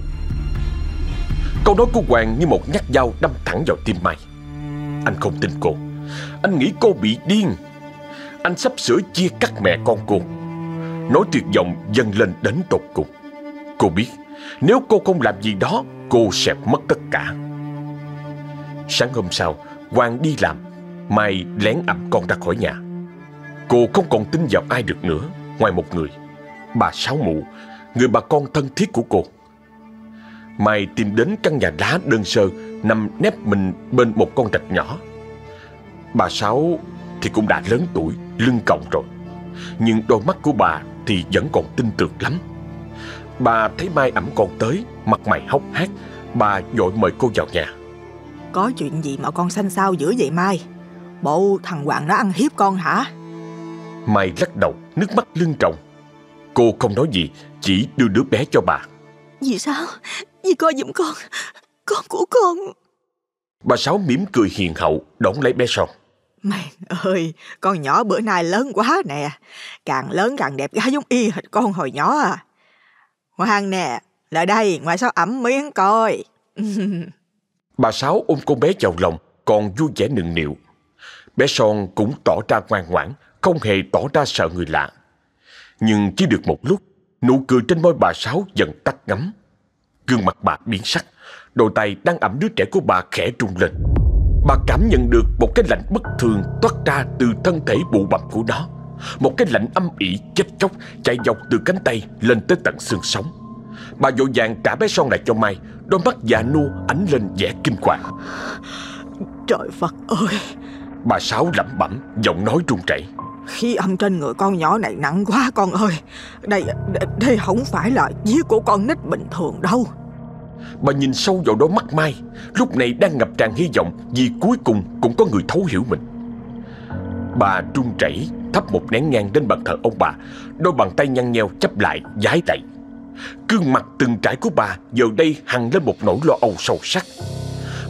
Câu nói của Hoàng như một nhát dao đâm thẳng vào tim Mai. Anh không tin cô. Anh nghĩ cô bị điên. Anh sắp sửa chia cắt mẹ con cô. Nỗi tuyệt vọng, dâng lên đến tột cùng. Cô biết, Nếu cô không làm gì đó, Cô sẽ mất tất cả. Sáng hôm sau, Hoàng đi làm, Mai lén ẩm con ra khỏi nhà. Cô không còn tin vào ai được nữa, Ngoài một người, Bà Sáu Mụ, Người bà con thân thiết của cô. Mai tìm đến căn nhà đá đơn sơ, Nằm nép mình bên một con rạch nhỏ. Bà Sáu thì cũng đã lớn tuổi, Lưng còng rồi. Nhưng đôi mắt của bà thì vẫn còn tin tưởng lắm. Bà thấy Mai ẩm con tới Mặt mày hốc hác Bà dội mời cô vào nhà. Có chuyện gì mà con xanh xao dữ vậy Mai? Bộ thằng Hoàng nó ăn hiếp con hả? Mai lắc đầu Nước mắt lưng tròng. Cô không nói gì Chỉ đưa đứa bé cho bà. Vì sao? Vì coi giùm con Con của con. Bà Sáu mỉm cười hiền hậu Đón lấy bé son Mày ơi, Con nhỏ bữa nay lớn quá nè. Càng lớn càng đẹp, gái giống y hệt con hồi nhỏ à. Hoàng nè, Lại đây ngoài sao ẩm miếng coi. Bà Sáu ôm con bé vào lòng, Còn vui vẻ nựng nịu. Bé Son cũng tỏ ra ngoan ngoãn, Không hề tỏ ra sợ người lạ. Nhưng chỉ được một lúc, Nụ cười trên môi bà Sáu dần tắt ngấm. Gương mặt bà biến sắc, Đôi tay đang ẩm đứa trẻ của bà khẽ rung lên. Bà cảm nhận được một cái lạnh bất thường toát ra từ thân thể bụ bặm của nó. Một cái lạnh âm ỉ chết chóc chạy dọc từ cánh tay lên tới tận xương sống. Bà vội vàng trả bé son lại cho Mai Đôi mắt già nua ánh lên vẻ kinh hoàng. Trời Phật ơi! Bà Sáu lẩm bẩm giọng nói run rẩy. Khí âm trên người con nhỏ này nặng quá con ơi. Đây đây, đây không phải là giết của con nít bình thường đâu Bà nhìn sâu vào đôi mắt Mai. Lúc này đang ngập tràn hy vọng Vì cuối cùng cũng có người thấu hiểu mình. Bà run rẩy thắp một nén nhang lên bàn thờ ông bà. Đôi bàn tay nhăn nheo chấp lại, giái tay. Cương mặt từng trải của bà Giờ đây hằng lên một nỗi lo âu sâu sắc.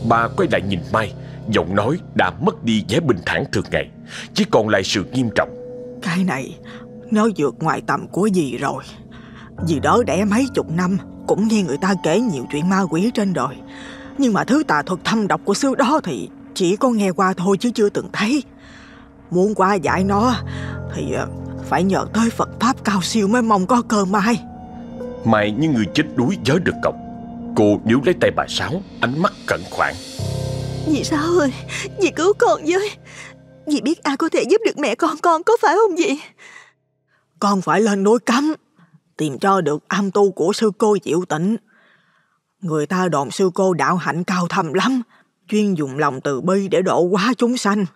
Bà quay lại nhìn Mai, Giọng nói đã mất đi vẻ bình thản thường ngày, Chỉ còn lại sự nghiêm trọng. Cái này, Nó vượt ngoài tầm của gì rồi. Dì đỡ đẻ mấy chục năm Cũng nghe người ta kể nhiều chuyện ma quỷ trên đời Nhưng mà thứ tà thuật thâm độc của xưa đó Thì chỉ có nghe qua thôi chứ chưa từng thấy. Muốn qua giải nó Thì ờ, phải nhờ tới Phật Pháp cao siêu mới mong có cơ may. Mai như người chết đuối giới được cọc. Cô níu lấy tay bà Sáu Ánh mắt cẩn khoản. Dì sao ơi? Dì cứu con với. Dì biết ai có thể giúp được mẹ con con có phải không dì? Con phải lên núi cấm Tìm cho được am tu của sư cô Diệu Tịnh. Người ta đồn sư cô đạo hạnh cao thầm lắm, Chuyên dùng lòng từ bi để độ hóa chúng sanh.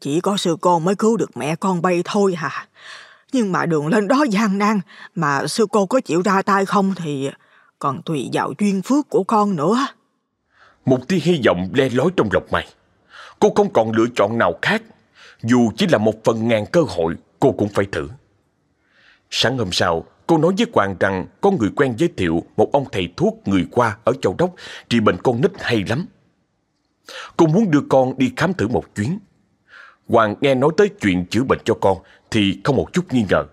Chỉ có sư cô mới cứu được mẹ con bay thôi hà. Nhưng mà đường lên đó gian nan, Mà sư cô có chịu ra tay không thì Còn tùy vào duyên phước của con nữa. Một tia hy vọng le lói trong lòng mày. Cô không còn lựa chọn nào khác. Dù chỉ là một phần ngàn cơ hội, Cô cũng phải thử. Sáng hôm sau Cô nói với Hoàng rằng có người quen giới thiệu một ông thầy thuốc người qua ở Châu Đốc trị bệnh con nít hay lắm. Cô muốn đưa con đi khám thử một chuyến. Hoàng nghe nói tới chuyện chữa bệnh cho con thì không một chút nghi ngờ.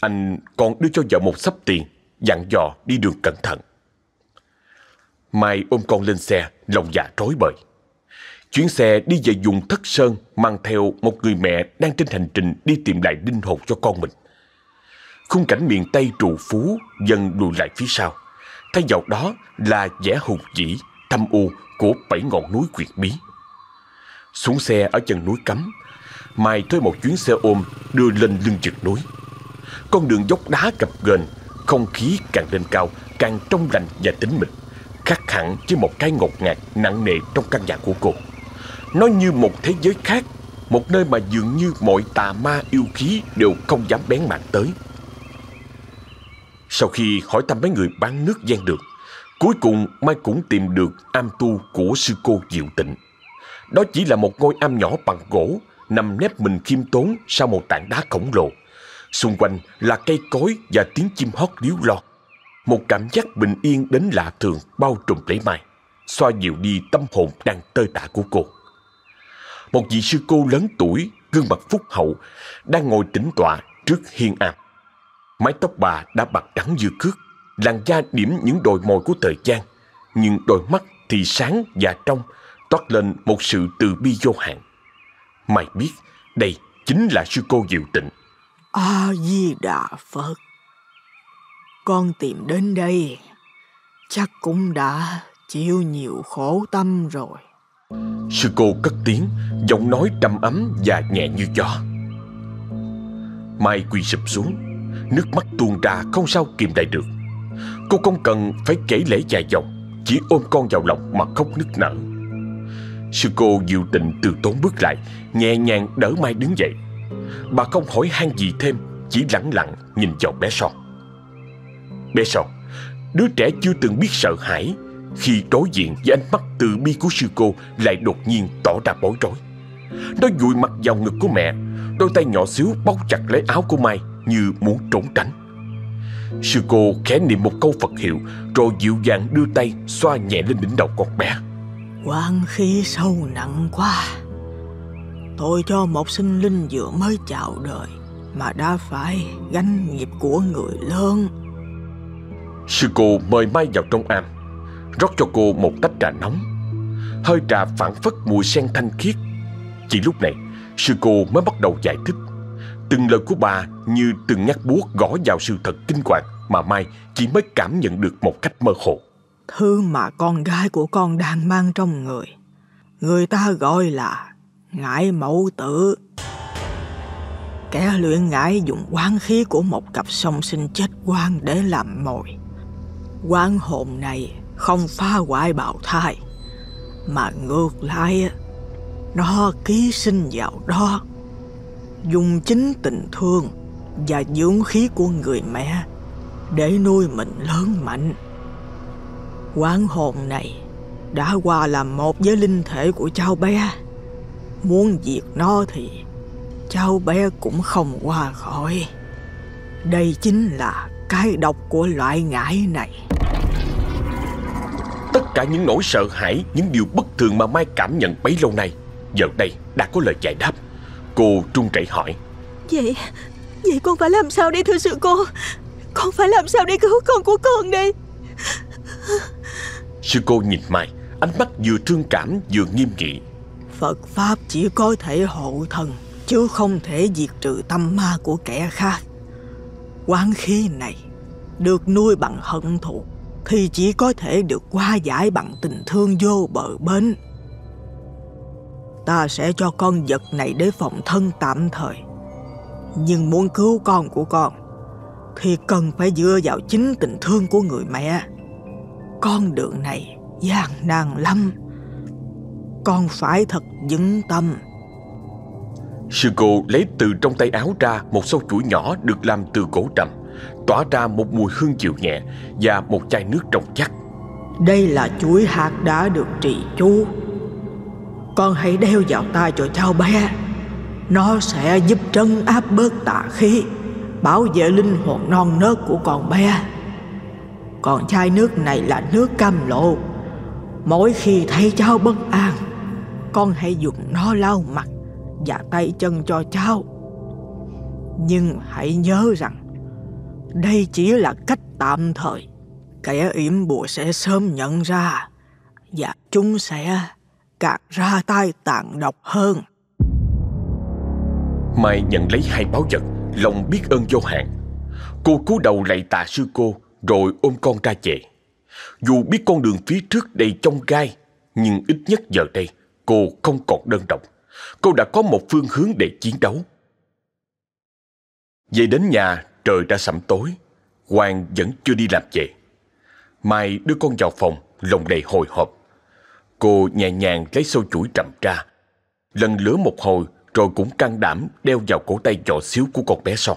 Anh còn đưa cho vợ một sắp tiền, dặn dò đi đường cẩn thận. Mai ôm con lên xe, lòng dạ rối bời. Chuyến xe đi về vùng Thất Sơn mang theo một người mẹ đang trên hành trình đi tìm lại linh hồn cho con mình. Khung cảnh miền Tây trù phú dần lùi lại phía sau. Thay vào đó là vẻ hùng vĩ, thâm u của bảy ngọn núi quyệt bí. Xuống xe ở chân núi cấm, Mai thuê một chuyến xe ôm đưa lên lưng chừng núi. Con đường dốc đá gập ghềnh, không khí càng lên cao, càng trong lành và tĩnh mịch, khác hẳn với một cái ngột ngạt nặng nề trong căn nhà của cô. Nó như một thế giới khác, một nơi mà dường như mọi tà ma yêu khí đều không dám bén mảng tới. Sau khi hỏi thăm mấy người bán nước gian được, cuối cùng Mai cũng tìm được am tu của sư cô Diệu Tịnh. Đó chỉ là một ngôi am nhỏ bằng gỗ nằm nép mình khiêm tốn sau một tảng đá khổng lồ. Xung quanh là cây cối và tiếng chim hót líu lo. Một cảm giác bình yên đến lạ thường bao trùm lấy Mai, xoa dịu đi tâm hồn đang tơi tả của cô. Một vị sư cô lớn tuổi, gương mặt phúc hậu, đang ngồi tĩnh tọa trước hiên am. Mái tóc bà đã bạc trắng như cước, làn da điểm những đồi mồi của thời gian, nhưng đôi mắt thì sáng và trong, toát lên một sự từ bi vô hạn. Mày biết đây chính là sư cô Diệu Tịnh. A-di-đà Phật. Con tìm đến đây chắc cũng đã chịu nhiều khổ tâm rồi. Sư cô cất tiếng, giọng nói trầm ấm và nhẹ như gió. Mai quỳ sụp xuống, nước mắt tuôn ra không sao kìm lại được. Cô không cần phải kể lễ dài dòng, chỉ ôm con vào lòng mà khóc nức nở. Sư cô dịu tình từ tốn bước lại Nhẹ nhàng đỡ Mai đứng dậy Bà không hỏi han gì thêm Chỉ lặng lặng nhìn vào bé Son Bé Son Đứa trẻ chưa từng biết sợ hãi Khi đối diện với ánh mắt từ bi của sư cô Lại đột nhiên tỏ ra bối rối Nó dụi mặt vào ngực của mẹ Đôi tay nhỏ xíu bóc chặt lấy áo của Mai như muốn trốn tránh. Sư cô khẽ niệm một câu Phật hiệu Rồi dịu dàng đưa tay xoa nhẹ lên đỉnh đầu con bé. Quán khí sâu nặng quá. Tôi cho một sinh linh vừa mới chào đời Mà đã phải gánh nghiệp của người lớn. Sư cô mời Mai vào trong am Rót cho cô một tách trà nóng. Hơi trà phản phất mùi sen thanh khiết. Chỉ lúc này Sư cô mới bắt đầu giải thích Từng lời của bà như từng nhát búa gõ vào sự thật kinh hoàng Mà Mai chỉ mới cảm nhận được một cách mơ hồ. Thứ mà con gái của con đang mang trong người Người ta gọi là ngải mẫu tử. Kẻ luyện ngải dùng quán khí của một cặp song sinh chết quan để làm mồi. Quán hồn này không phá hoại bào thai, Mà ngược lại, Nó ký sinh vào đó. Dùng chính tình thương Và dưỡng khí của người mẹ Để nuôi mình lớn mạnh Quán hồn này đã qua làm một với linh thể của cháu bé. Muốn diệt nó thì cháu bé cũng không qua khỏi. Đây chính là cái độc của loại ngải này. Tất cả những nỗi sợ hãi, những điều bất thường mà Mai cảm nhận bấy lâu nay, giờ đây đã có lời giải đáp. Cô trung chảy hỏi. Vậy, vậy con phải làm sao đây thưa sư cô? Con phải làm sao để cứu con của con đây? Sư cô nhìn Mai Ánh mắt vừa thương cảm vừa nghiêm nghị Phật Pháp chỉ có thể hộ thần Chứ không thể diệt trừ tâm ma của kẻ khác Quán khí này Được nuôi bằng hận thù Thì chỉ có thể được qua giải bằng tình thương vô bờ bến Ta sẽ cho con vật này để phòng thân tạm thời. Nhưng muốn cứu con của con Thì cần phải dựa vào chính tình thương của người mẹ. Con đường này gian nan lắm. Con phải thật vững tâm. Sư cô lấy từ trong tay áo ra Một sâu chuỗi nhỏ được làm từ gỗ trầm Tỏa ra một mùi hương dịu nhẹ Và một chai nước trong chắc Đây là chuỗi hạt đã được trì chú con hãy đeo vào tay cho cháu bé. Nó sẽ giúp trấn áp bớt tà khí, Bảo vệ linh hồn non nớt của con bé. Còn chai nước này là nước cam lộ. Mỗi khi thấy cháu bất an, Con hãy dùng nó lau mặt Và tay chân cho cháu. Nhưng hãy nhớ rằng, Đây chỉ là cách tạm thời. Kẻ yểm bùa sẽ sớm nhận ra Và chúng sẽ càng ra tay tàn độc hơn Mai nhận lấy hai báo vật Lòng biết ơn vô hạn Cô cúi đầu lạy tạ sư cô rồi ôm con ra về. Dù biết con đường phía trước đầy trong gai, nhưng ít nhất giờ đây cô không còn đơn độc. Cô đã có một phương hướng để chiến đấu. Về đến nhà, trời đã sẩm tối. Hoàng vẫn chưa đi làm về. Mai đưa con vào phòng, lòng đầy hồi hộp. Cô nhẹ nhàng lấy sâu chuỗi trầm ra. Lần lửa một hồi rồi cũng can đảm đeo vào cổ tay nhỏ xíu của con bé son.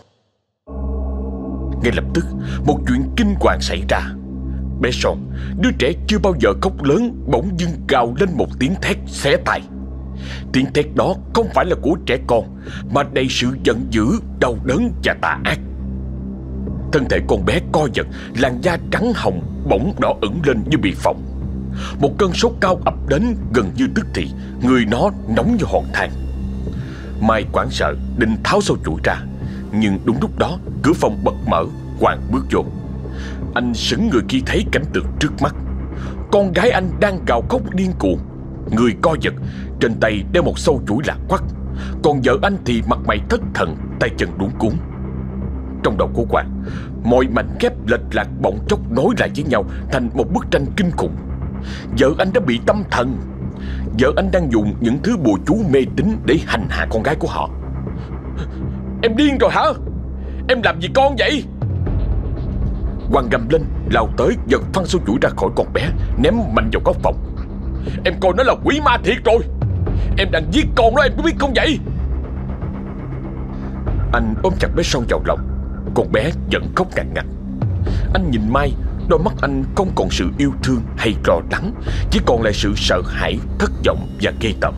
Ngay lập tức Một chuyện kinh hoàng xảy ra Bé Son Đứa trẻ chưa bao giờ khóc lớn Bỗng dưng gào lên một tiếng thét xé tay Tiếng thét đó không phải là của trẻ con Mà đầy sự giận dữ, đau đớn và tà ác Thân thể con bé co giật Làn da trắng hồng bỗng đỏ ửng lên như bị phỏng một cơn sốt cao ập đến gần như tức thì Người nó nóng như hòn than. Mai quảng sợ, định tháo sâu chuỗi ra, Nhưng đúng lúc đó, cửa phòng bật mở, Hoàng bước vô. Anh sững người khi thấy cảnh tượng trước mắt. Con gái anh đang gào khóc điên cuồng. Người co giật, Trên tay đeo một sâu chuỗi lạc quắc. Còn vợ anh thì mặt mày thất thần, Tay chân luống cuốn. Trong đầu của Hoàng, Mọi mảnh ghép lệch lạc bỗng chốc nối lại với nhau Thành một bức tranh kinh khủng. Vợ anh đã bị tâm thần. Vợ anh đang dùng những thứ bùa chú mê tín Để hành hạ con gái của họ. Em điên rồi hả? Em làm gì con vậy? Hoàng gầm lên, Lao tới, giật phăng số chuỗi ra khỏi con bé, Ném mạnh vào góc phòng. Em coi nó là quỷ ma thiệt rồi. Em đang giết con đó, em có biết không vậy? Anh ôm chặt bé Son vào lòng. Con bé vẫn khóc ngàn ngặt Anh nhìn Mai Đôi mắt anh không còn sự yêu thương hay lo lắng Chỉ còn lại sự sợ hãi, thất vọng và ghê tởm.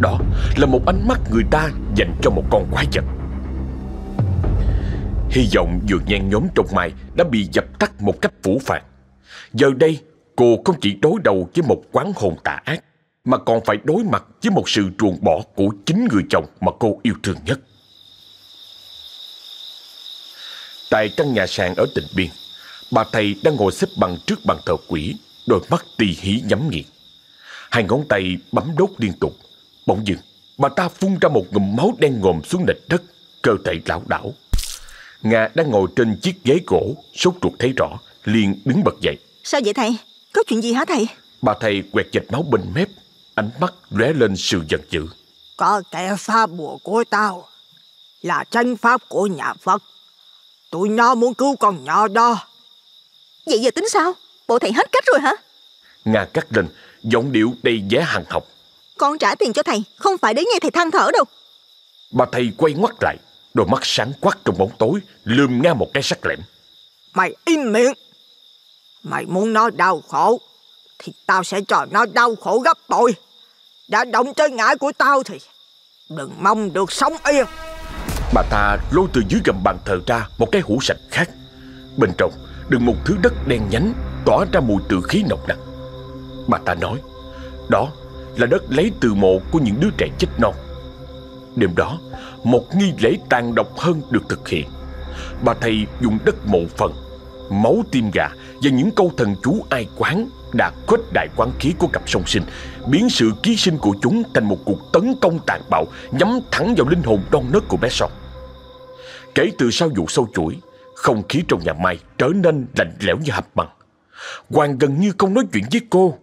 Đó là một ánh mắt người ta dành cho một con quái vật. Hy vọng vừa nhen nhóm trong Mai đã bị dập tắt một cách phủ phàng. Giờ đây cô không chỉ đối đầu với một quán hồn tà ác Mà còn phải đối mặt với một sự truồng bỏ của chính người chồng mà cô yêu thương nhất. Tại căn nhà sàn ở tỉnh Biên Bà thầy đang ngồi xếp bằng trước bàn thờ quỷ Đôi mắt tì hí nhắm nghiền. Hai ngón tay bấm đốt liên tục. Bỗng dưng Bà ta phun ra một ngụm máu đen ngòm xuống nền đất Cơ thể lão đảo. Nga đang ngồi trên chiếc ghế gỗ Sốt ruột thấy rõ liền đứng bật dậy. Sao vậy thầy? Có chuyện gì hả thầy? Bà thầy quẹt dịch máu bên mép Ánh mắt lóe lên sự giận dữ. Có kẻ phá bùa của tao Là tranh pháp của nhà Phật. Tụi nó muốn cứu con nhỏ đó Vậy giờ tính sao? Bộ thầy hết cách rồi hả? Nga cắt lên Giọng điệu đầy vẻ hàng học. Con trả tiền cho thầy Không phải để nghe thầy than thở đâu. Bà thầy quay ngoắt lại Đôi mắt sáng quắc trong bóng tối Lườm Nga một cái sắc lẹm. Mày im miệng. Mày muốn nó đau khổ Thì tao sẽ cho nó đau khổ gấp bội. Đã động tới ngải của tao thì Đừng mong được sống yên. Bà ta lôi từ dưới gầm bàn thờ ra Một cái hũ sạch khác. Bên trong đựng một thứ đất đen nhánh Tỏa ra mùi tự khí nồng nặc. Bà ta nói, Đó là đất lấy từ mộ của những đứa trẻ chết non. Đêm đó, Một nghi lễ tàn độc hơn được thực hiện. Bà thầy dùng đất mộ phần, Máu tim gà Và những câu thần chú ai quán Đã khuếch đại quán khí của cặp song sinh, Biến sự ký sinh của chúng Thành một cuộc tấn công tàn bạo Nhắm thẳng vào linh hồn non nớt của bé Son. Kể từ sau vụ sâu chuỗi không khí trong nhà Mai trở nên lạnh lẽo như hầm băng Hoàng gần như không nói chuyện với cô.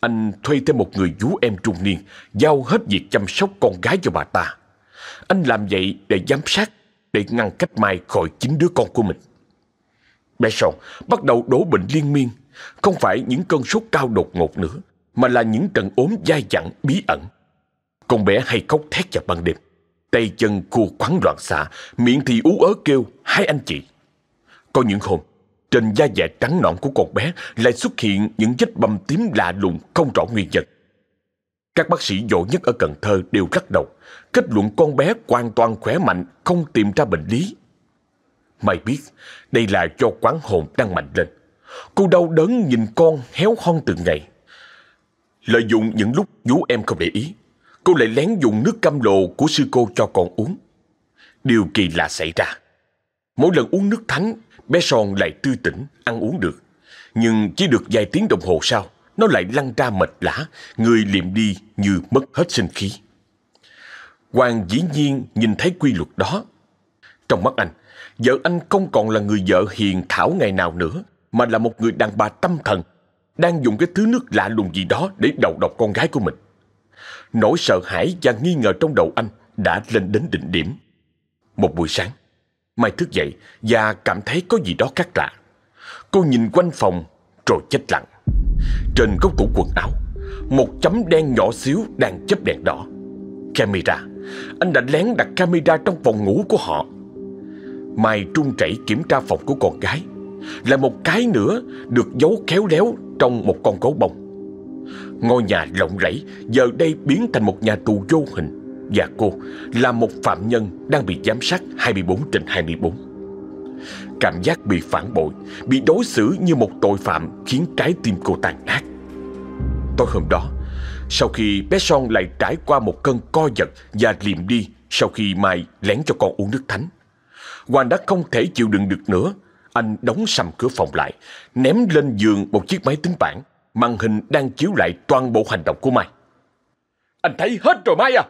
Anh thuê thêm một người vú em trung niên, Giao hết việc chăm sóc con gái cho bà ta. Anh làm vậy để giám sát, Để ngăn cách Mai khỏi chính đứa con của mình. Bé sòn bắt đầu đổ bệnh liên miên. Không phải những cơn sốt cao đột ngột nữa, Mà là những trận ốm dai dẳng, bí ẩn. Con bé hay khóc thét vào ban đêm. Tay chân khô khoắn loạn xạ, Miệng thì ú ớ kêu, hai anh chị! Có những hôm, Trên da dẻ trắng nõn của con bé Lại xuất hiện những vết bầm tím lạ lùng Không rõ nguyên nhân. Các bác sĩ giỏi nhất ở Cần Thơ đều lắc đầu, Kết luận con bé hoàn toàn khỏe mạnh, Không tìm ra bệnh lý. Mày biết, đây là do quán hồn đang mạnh lên. Cô đau đớn nhìn con héo hon từng ngày. Lợi dụng những lúc vú em không để ý, Cô lại lén dùng nước cam lồ của sư cô cho con uống. Điều kỳ lạ xảy ra. Mỗi lần uống nước thánh Bé Son lại tươi tỉnh, ăn uống được. Nhưng chỉ được vài tiếng đồng hồ sau Nó lại lăn ra mệt lã Người liệm đi như mất hết sinh khí. Hoàng dĩ nhiên nhìn thấy quy luật đó. Trong mắt anh Vợ anh không còn là người vợ hiền thảo ngày nào nữa Mà là một người đàn bà tâm thần Đang dùng cái thứ nước lạ lùng gì đó Để đầu độc con gái của mình. Nỗi sợ hãi và nghi ngờ trong đầu anh Đã lên đến đỉnh điểm. Một buổi sáng Mai thức dậy và cảm thấy có gì đó khác lạ. Cô nhìn quanh phòng Rồi chết lặng. Trên góc tủ quần áo, Một chấm đen nhỏ xíu đang chấp đèn đỏ. Camera. Anh đã lén đặt camera trong phòng ngủ của họ. Mai trung chảy kiểm tra phòng của con gái. Là một cái nữa được giấu khéo léo trong một con gấu bông. Ngôi nhà lộng lẫy giờ đây biến thành một nhà tù vô hình và cô là một phạm nhân đang bị giám sát 24 trên 24. Cảm giác bị phản bội, bị đối xử như một tội phạm khiến trái tim cô tàn nát. Tối hôm đó, sau khi bé Son lại trải qua một cơn co giật và liệm đi sau khi Mai lén cho con uống nước thánh. Hoàng đã không thể chịu đựng được nữa. Anh đóng sầm cửa phòng lại, ném lên giường một chiếc máy tính bảng, màn hình đang chiếu lại toàn bộ hành động của Mai. Anh thấy hết rồi Mai à!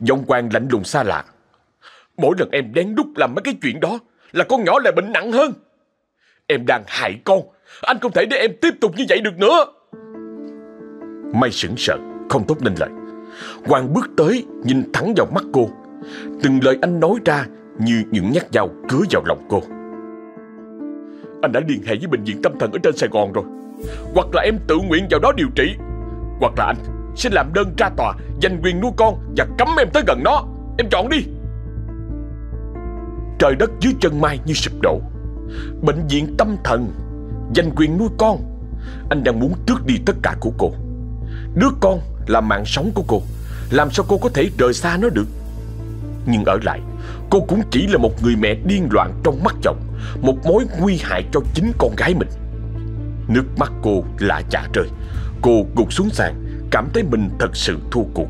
Giọng Quang lạnh lùng xa lạ. Mỗi lần em đen đúc làm mấy cái chuyện đó là con nhỏ lại bệnh nặng hơn. Em đang hại con. Anh không thể để em tiếp tục như vậy được nữa. May sững sợ không tốt nên lời. Quang bước tới, nhìn thẳng vào mắt cô. Từng lời anh nói ra như những nhát dao cứa vào lòng cô. Anh đã liên hệ với bệnh viện tâm thần ở trên Sài Gòn rồi. Hoặc là em tự nguyện vào đó điều trị. Hoặc là anh sẽ làm đơn ra tòa giành quyền nuôi con và cấm em tới gần nó. Em chọn đi. Trời đất dưới chân Mai như sụp đổ. Bệnh viện tâm thần, giành quyền nuôi con. Anh đang muốn tước đi tất cả của cô. Đứa con là mạng sống của cô. Làm sao cô có thể rời xa nó được? Nhưng ở lại, cô cũng chỉ là một người mẹ điên loạn trong mắt chồng, một mối nguy hại cho chính con gái mình. Nước mắt cô lạ chả rơi. Cô gục xuống sàn, cảm thấy mình thật sự thua cuộc.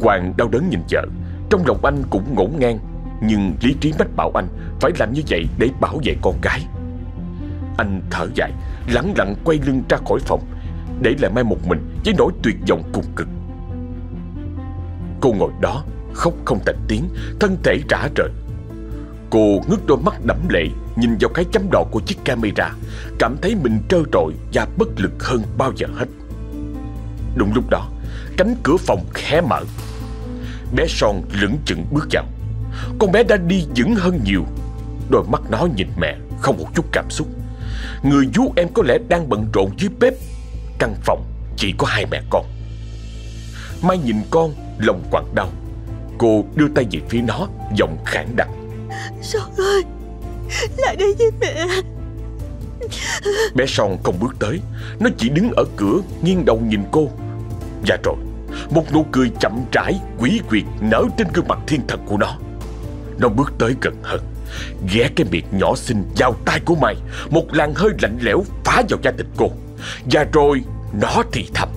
Hoàng đau đớn nhìn vợ, trong lòng anh cũng ngổn ngang, nhưng lý trí mách bảo anh phải làm như vậy để bảo vệ con gái. Anh thở dài, lẳng lặng quay lưng ra khỏi phòng, để lại Mai một mình với nỗi tuyệt vọng cùng cực. Cô ngồi đó, khóc không thành tiếng, thân thể rã rời. Cô ngước đôi mắt đẫm lệ nhìn vào cái chấm đỏ của chiếc camera, cảm thấy mình trơ trội và bất lực hơn bao giờ hết. Đúng lúc đó, cánh cửa phòng khẽ mở. Bé Son lững chững bước vào. Con bé đã đi vững hơn nhiều. Đôi mắt nó nhìn mẹ, không một chút cảm xúc. Người vú em có lẽ đang bận rộn dưới bếp. Căn phòng chỉ có hai mẹ con. Mai nhìn con, lòng quặn đau. Cô đưa tay về phía nó, giọng khản đặc. Son ơi, lại đây với mẹ. Bé Son không bước tới Nó chỉ đứng ở cửa nghiêng đầu nhìn cô và rồi. Một nụ cười chậm rãi quỷ quyệt Nở trên gương mặt thiên thần của nó. Nó bước tới gần hơn Ghé cái miệng nhỏ xinh vào tay của mày. Một làn hơi lạnh lẽo phá vào da thịt cô. Và rồi nó thì thầm.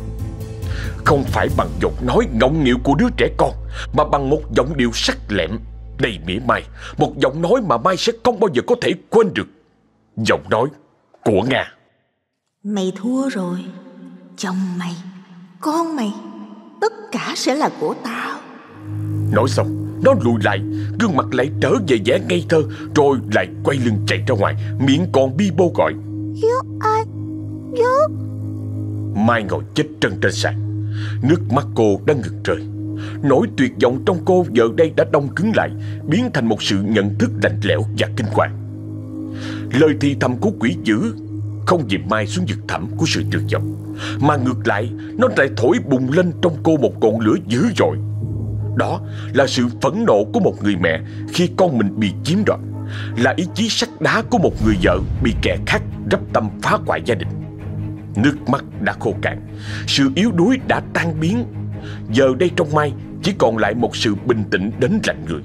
Không phải bằng giọng nói ngọng nghịu của đứa trẻ con Mà bằng một giọng điệu sắc lẹm Đầy mỉa mai. Một giọng nói mà Mai sẽ không bao giờ có thể quên được. Giọng nói của Nga. Mày thua rồi. Chồng mày, con mày, tất cả sẽ là của tao. Nói xong, nó lùi lại, gương mặt lại trở về vẻ ngây thơ, rồi lại quay lưng chạy ra ngoài, miệng còn bi bô gọi. Giúp anh, giúp. Mai ngồi chết chân trên sàn, nước mắt cô đang ngừng rơi. Nỗi tuyệt vọng trong cô giờ đây đã đông cứng lại, biến thành một sự nhận thức lạnh lẽo và kinh hoàng. Lời thì thầm của quỷ dữ không dìm Mai xuống vực thẳm của sự tuyệt vọng. Mà ngược lại, Nó lại thổi bùng lên trong cô một ngọn lửa dữ dội. Đó là sự phẫn nộ của một người mẹ Khi con mình bị chiếm đoạt, Là ý chí sắt đá của một người vợ Bị kẻ khác rắp tâm phá hoại gia đình. Nước mắt đã khô cạn, Sự yếu đuối đã tan biến. Giờ đây trong Mai Chỉ còn lại một sự bình tĩnh đến lạnh người.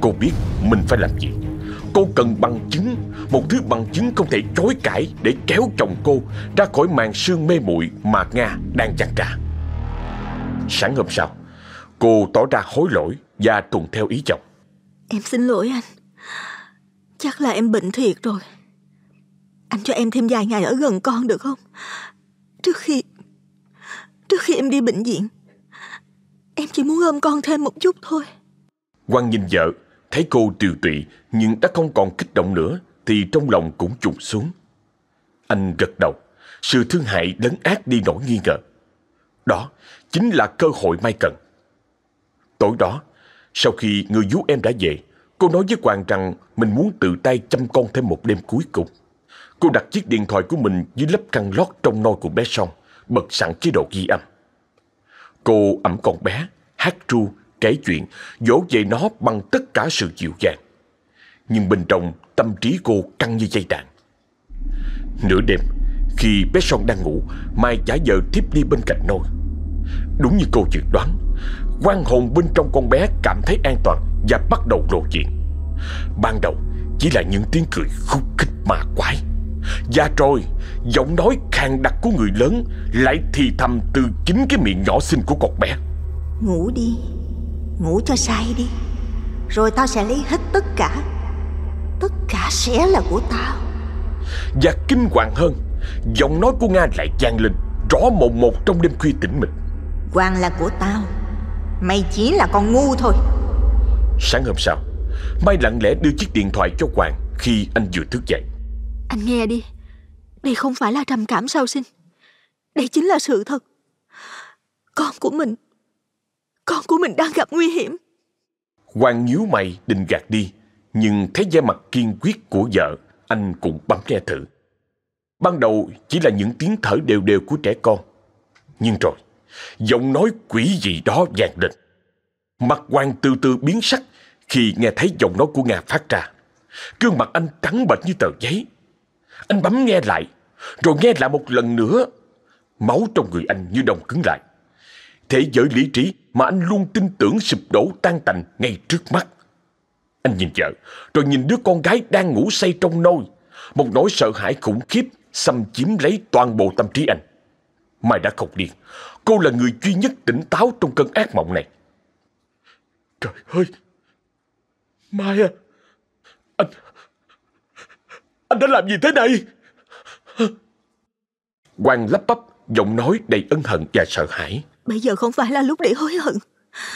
Cô biết mình phải làm gì. Cô cần bằng chứng Một thứ bằng chứng không thể chối cãi Để kéo chồng cô ra khỏi màn sương mê muội Mà Nga đang chăn trả Sáng hôm sau Cô tỏ ra hối lỗi Và tuần theo ý chồng. Em xin lỗi anh. Chắc là em bệnh thiệt rồi. Anh cho em thêm vài ngày ở gần con được không? Trước khi Trước khi em đi bệnh viện Em chỉ muốn ôm con thêm một chút thôi. Quang nhìn vợ Thấy cô tiều tụy nhưng đã không còn kích động nữa thì trong lòng cũng trùng xuống. Anh gật đầu, sự thương hại lấn át đi nỗi nghi ngờ. Đó chính là cơ hội Mai cần. Tối đó, sau khi người vú em đã về, cô nói với Hoàng rằng mình muốn tự tay chăm con thêm một đêm cuối cùng. Cô đặt chiếc điện thoại của mình dưới lớp khăn lót trong nôi của bé Son, bật sẵn chế độ ghi âm. Cô ẩm con bé, hát ru kể chuyện, dỗ về nó bằng tất cả sự dịu dàng. Nhưng bên trong tâm trí cô căng như dây đàn. Nửa đêm, Khi bé Son đang ngủ Mai giả vờ tiếp đi bên cạnh nôi. Đúng như cô dự đoán quan hồn bên trong con bé cảm thấy an toàn Và bắt đầu lộ diện. Ban đầu chỉ là những tiếng cười khúc khích mà quái. Và rồi Giọng nói khàn đặc của người lớn Lại thì thầm từ chính cái miệng nhỏ xinh của con bé. Ngủ đi. Ngủ cho say đi. Rồi tao sẽ lấy hết tất cả. Tất cả sẽ là của tao. Và kinh hoàng hơn Giọng nói của Nga lại vang lên Rõ mồn một trong đêm khuya tĩnh mịch. Hoàng là của tao Mày chỉ là con ngu thôi. Sáng hôm sau Mai lặng lẽ đưa chiếc điện thoại cho Hoàng Khi anh vừa thức dậy. Anh nghe đi Đây không phải là trầm cảm sau sinh. Đây chính là sự thật. Con của mình con của mình đang gặp nguy hiểm. Hoàng nhíu mày, định gạt đi, Nhưng thấy vẻ mặt kiên quyết của vợ, Anh cũng bấm nghe thử. Ban đầu chỉ là những tiếng thở đều đều của trẻ con, Nhưng rồi, Giọng nói quỷ gì đó vang lên. Mặt Hoàng từ từ biến sắc Khi nghe thấy giọng nói của Nga phát ra. Gương mặt anh trắng bệch như tờ giấy. Anh bấm nghe lại, Rồi nghe lại một lần nữa. Máu trong người anh như đông cứng lại. Thế giới lý trí mà anh luôn tin tưởng sụp đổ tan tành ngay trước mắt. Anh nhìn vợ, rồi nhìn đứa con gái đang ngủ say trong nôi. Một nỗi sợ hãi khủng khiếp xâm chiếm lấy toàn bộ tâm trí anh. Mai đã không điên. Cô là người duy nhất tỉnh táo trong cơn ác mộng này. Trời ơi! Mai à! Anh... Anh đã làm gì thế này? Quang lắp bắp, giọng nói đầy ân hận và sợ hãi. Bây giờ không phải là lúc để hối hận.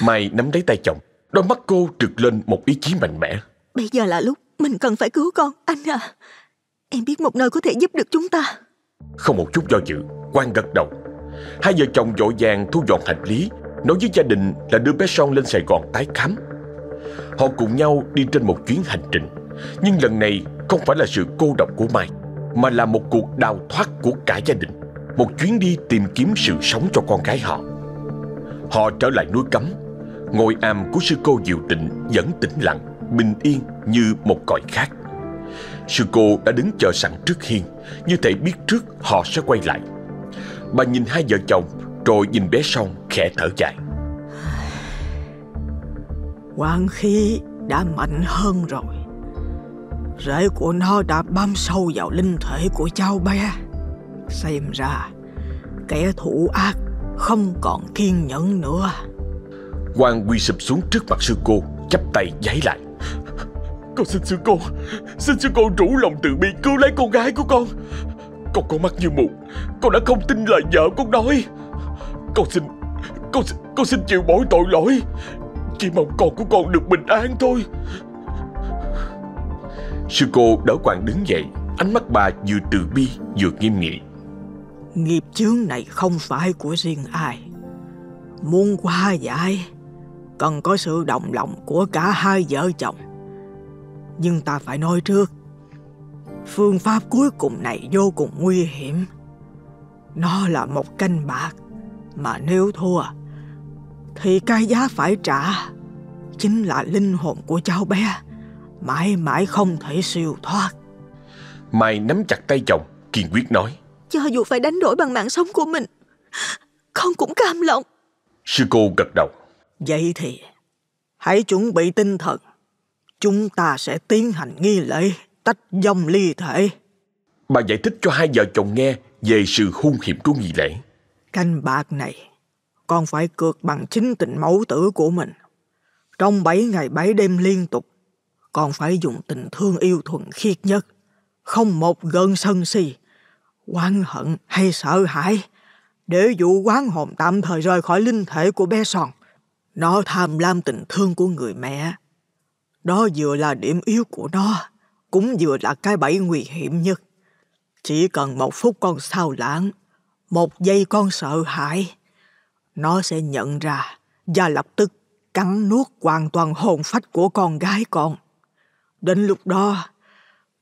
Mai nắm lấy tay chồng Đôi mắt cô trực lên một ý chí mạnh mẽ. Bây giờ là lúc mình cần phải cứu con Anh à. Em biết một nơi có thể giúp được chúng ta. Không một chút do dự Quang gật đầu. Hai vợ chồng vội vàng thu dọn hành lý Nói với gia đình là đưa bé Son lên Sài Gòn tái khám. Họ cùng nhau đi trên một chuyến hành trình Nhưng lần này không phải là sự cô độc của Mai Mà là một cuộc đào thoát của cả gia đình. Một chuyến đi tìm kiếm sự sống cho con gái họ Họ trở lại núi cấm. Ngôi am của sư cô Diệu Tịnh vẫn tĩnh lặng, Bình yên như một cõi khác. Sư cô đã đứng chờ sẵn trước hiên. Như thể biết trước họ sẽ quay lại. Bà nhìn hai vợ chồng, Rồi nhìn bé Song khẽ thở dài. Quang khí đã mạnh hơn rồi. Rễ của nó đã bám sâu vào linh thể của cháu bé. Xem ra, Kẻ thủ ác không còn kiên nhẫn nữa. Hoàng quỳ sụp xuống trước mặt sư cô chắp tay giấy lại. Con xin sư cô Xin sư cô rủ lòng từ bi cứu lấy con gái của con. Con có mắt như mù Con đã không tin lời vợ con nói. Con xin Con, con xin chịu mỗi tội lỗi. Chỉ mong con của con được bình an thôi. Sư cô đỡ Hoàng đứng dậy Ánh mắt bà vừa từ bi vừa nghiêm nghị Nghiệp chướng này không phải của riêng ai. Muốn qua giải, Cần có sự đồng lòng của cả hai vợ chồng. Nhưng ta phải nói trước, Phương pháp cuối cùng này vô cùng nguy hiểm. Nó là một canh bạc, Mà nếu thua, Thì cái giá phải trả Chính là linh hồn của cháu bé, Mãi mãi không thể siêu thoát. Mai nắm chặt tay chồng, Kiên quyết nói. Cho dù phải đánh đổi bằng mạng sống của mình Con cũng cam lòng. Sư cô gật đầu. Vậy thì Hãy chuẩn bị tinh thần. Chúng ta sẽ tiến hành nghi lễ Tách dòng ly thể. Bà giải thích cho hai vợ chồng nghe Về sự hung hiểm của nghi lễ. Canh bạc này Con phải cược bằng chính tình mẫu tử của mình. Trong 7 ngày 7 đêm liên tục Con phải dùng tình thương yêu thuần khiết nhất Không một gơn sân si oán hận hay sợ hãi để dụ quán hồn tạm thời rời khỏi linh thể của bé Son. Nó tham lam tình thương của người mẹ. Đó vừa là điểm yếu của nó, cũng vừa là cái bẫy nguy hiểm nhất. Chỉ cần một phút con sao lãng, một giây con sợ hãi, nó sẽ nhận ra và lập tức cắn nuốt hoàn toàn hồn phách của con gái con. Đến lúc đó,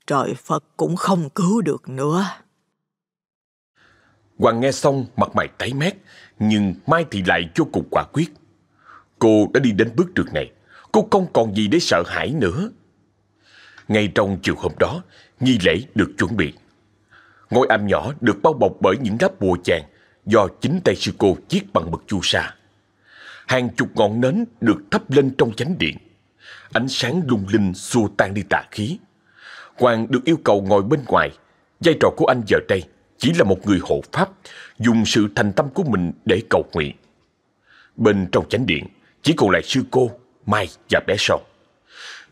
trời Phật cũng không cứu được nữa. Hoàng nghe xong mặt mày tái mét, nhưng Mai thì lại vô cùng quả quyết. Cô đã đi đến bước đường này, cô không còn gì để sợ hãi nữa. Ngay trong chiều hôm đó, nghi lễ được chuẩn bị. Ngôi am nhỏ được bao bọc bởi những lá bùa chàng do chính tay sư cô chiết bằng mực chu sa. Hàng chục ngọn nến được thắp lên trong chánh điện. Ánh sáng lung linh xua tan đi tà khí. Hoàng được yêu cầu ngồi bên ngoài. Vai trò của anh giờ đây chỉ là một người hộ pháp, dùng sự thành tâm của mình để cầu nguyện. Bên trong chánh điện, chỉ còn lại sư cô, Mai và bé Son.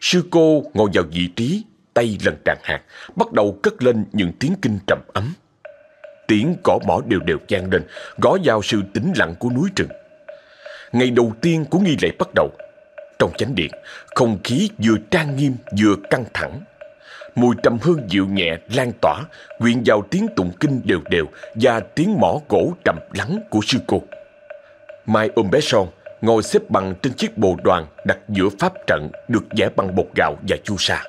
Sư cô ngồi vào vị trí, tay lần tràn hạt, bắt đầu cất lên những tiếng kinh trầm ấm. Tiếng cỏ mỏ đều đều vang lên, gõ vào sự tĩnh lặng của núi rừng. Ngày đầu tiên của nghi lễ bắt đầu, trong chánh điện, không khí vừa trang nghiêm vừa căng thẳng. Mùi trầm hương dịu nhẹ lan tỏa, quyện vào tiếng tụng kinh đều đều và tiếng mỏ gỗ trầm lắng của sư cô. Mai ôm bé Son, ngồi xếp bằng trên chiếc bồ đoàn đặt giữa pháp trận được vẽ bằng bột gạo và chu sa.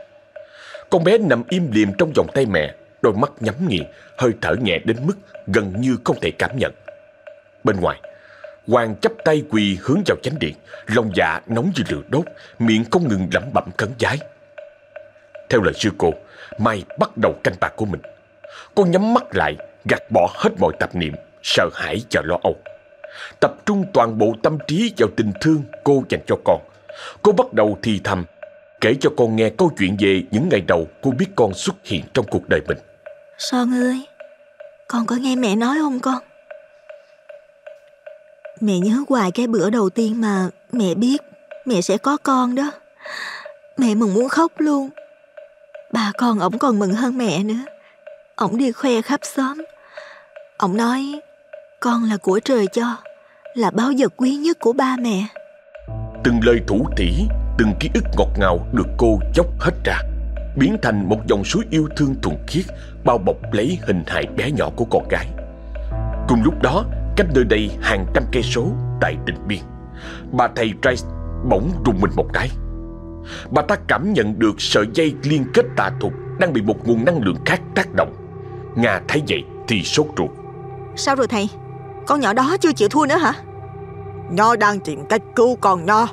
Con bé nằm im liềm trong vòng tay mẹ, đôi mắt nhắm nghiền, hơi thở nhẹ đến mức gần như không thể cảm nhận. Bên ngoài, Hoàng chắp tay quỳ hướng vào chánh điện, lòng dạ nóng như lửa đốt, miệng không ngừng lẩm bẩm cấn giái. Theo lời sư cô, Mai bắt đầu canh bạc của mình. Cô nhắm mắt lại, gạt bỏ hết mọi tạp niệm, sợ hãi và lo âu. Tập trung toàn bộ tâm trí vào tình thương cô dành cho con. Cô bắt đầu thì thầm, kể cho con nghe câu chuyện về những ngày đầu cô biết con xuất hiện trong cuộc đời mình. Son ơi, con có nghe mẹ nói không con? Mẹ nhớ hoài cái bữa đầu tiên mà mẹ biết mẹ sẽ có con đó. Mẹ mừng muốn khóc luôn ba con ổng còn mừng hơn mẹ nữa. Ổng đi khoe khắp xóm. Ổng nói con là của trời cho, là báu vật quý nhất của ba mẹ. Từng lời thủ tỉ, từng ký ức ngọt ngào được cô chốc hết ra, biến thành một dòng suối yêu thương thuần khiết bao bọc lấy hình hài bé nhỏ của con gái. Cùng lúc đó, cách nơi đây hàng trăm cây số tại tỉnh biên, bà thầy Trice bỗng rùng mình một cái. Bà ta cảm nhận được sợi dây liên kết tà thuật đang bị một nguồn năng lượng khác tác động. Nga thấy vậy thì sốt ruột. Sao rồi thầy? Con nhỏ đó chưa chịu thua nữa hả? Nó đang tìm cách cứu con nó.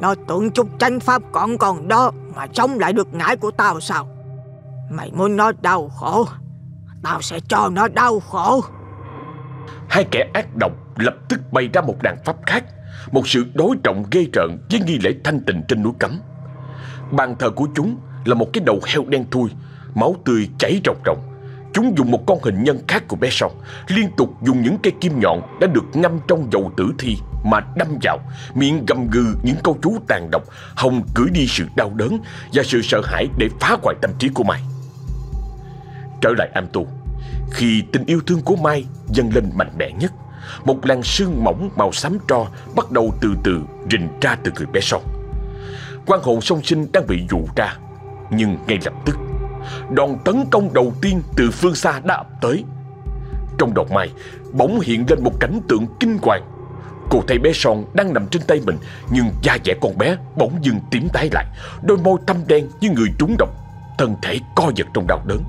Nó tưởng chút tranh pháp còn còn đó mà chống lại được ngải của tao sao? Mày muốn nó đau khổ, tao sẽ cho nó đau khổ. Hai kẻ ác độc lập tức bày ra một đàn pháp khác, một sự đối trọng ghê rợn với nghi lễ thanh tịnh trên núi cấm. Bàn thờ của chúng là một cái đầu heo đen thui, máu tươi chảy ròng ròng. Chúng dùng một con hình nhân khác của bé Song Liên tục dùng những cây kim nhọn Đã được ngâm trong dầu tử thi Mà đâm vào Miệng gầm gừ những câu chú tàn độc Hồng cưỡi đi sự đau đớn Và sự sợ hãi để phá hoại tâm trí của Mai Trở lại am tu Khi tình yêu thương của Mai dâng lên mạnh mẽ nhất một làn sương mỏng màu xám tro Bắt đầu từ từ rình ra từ người bé son. quan hồn song sinh đang bị dụ ra, Nhưng ngay lập tức, Đòn tấn công đầu tiên từ phương xa đã ập tới. Trong đầu mai, Bỗng hiện lên một cảnh tượng kinh hoàng. Cô thấy bé Son đang nằm trên tay mình, Nhưng da dẻ con bé bỗng dưng tím tái lại, Đôi môi thâm đen như người trúng độc, Thân thể co giật trong đau đớn.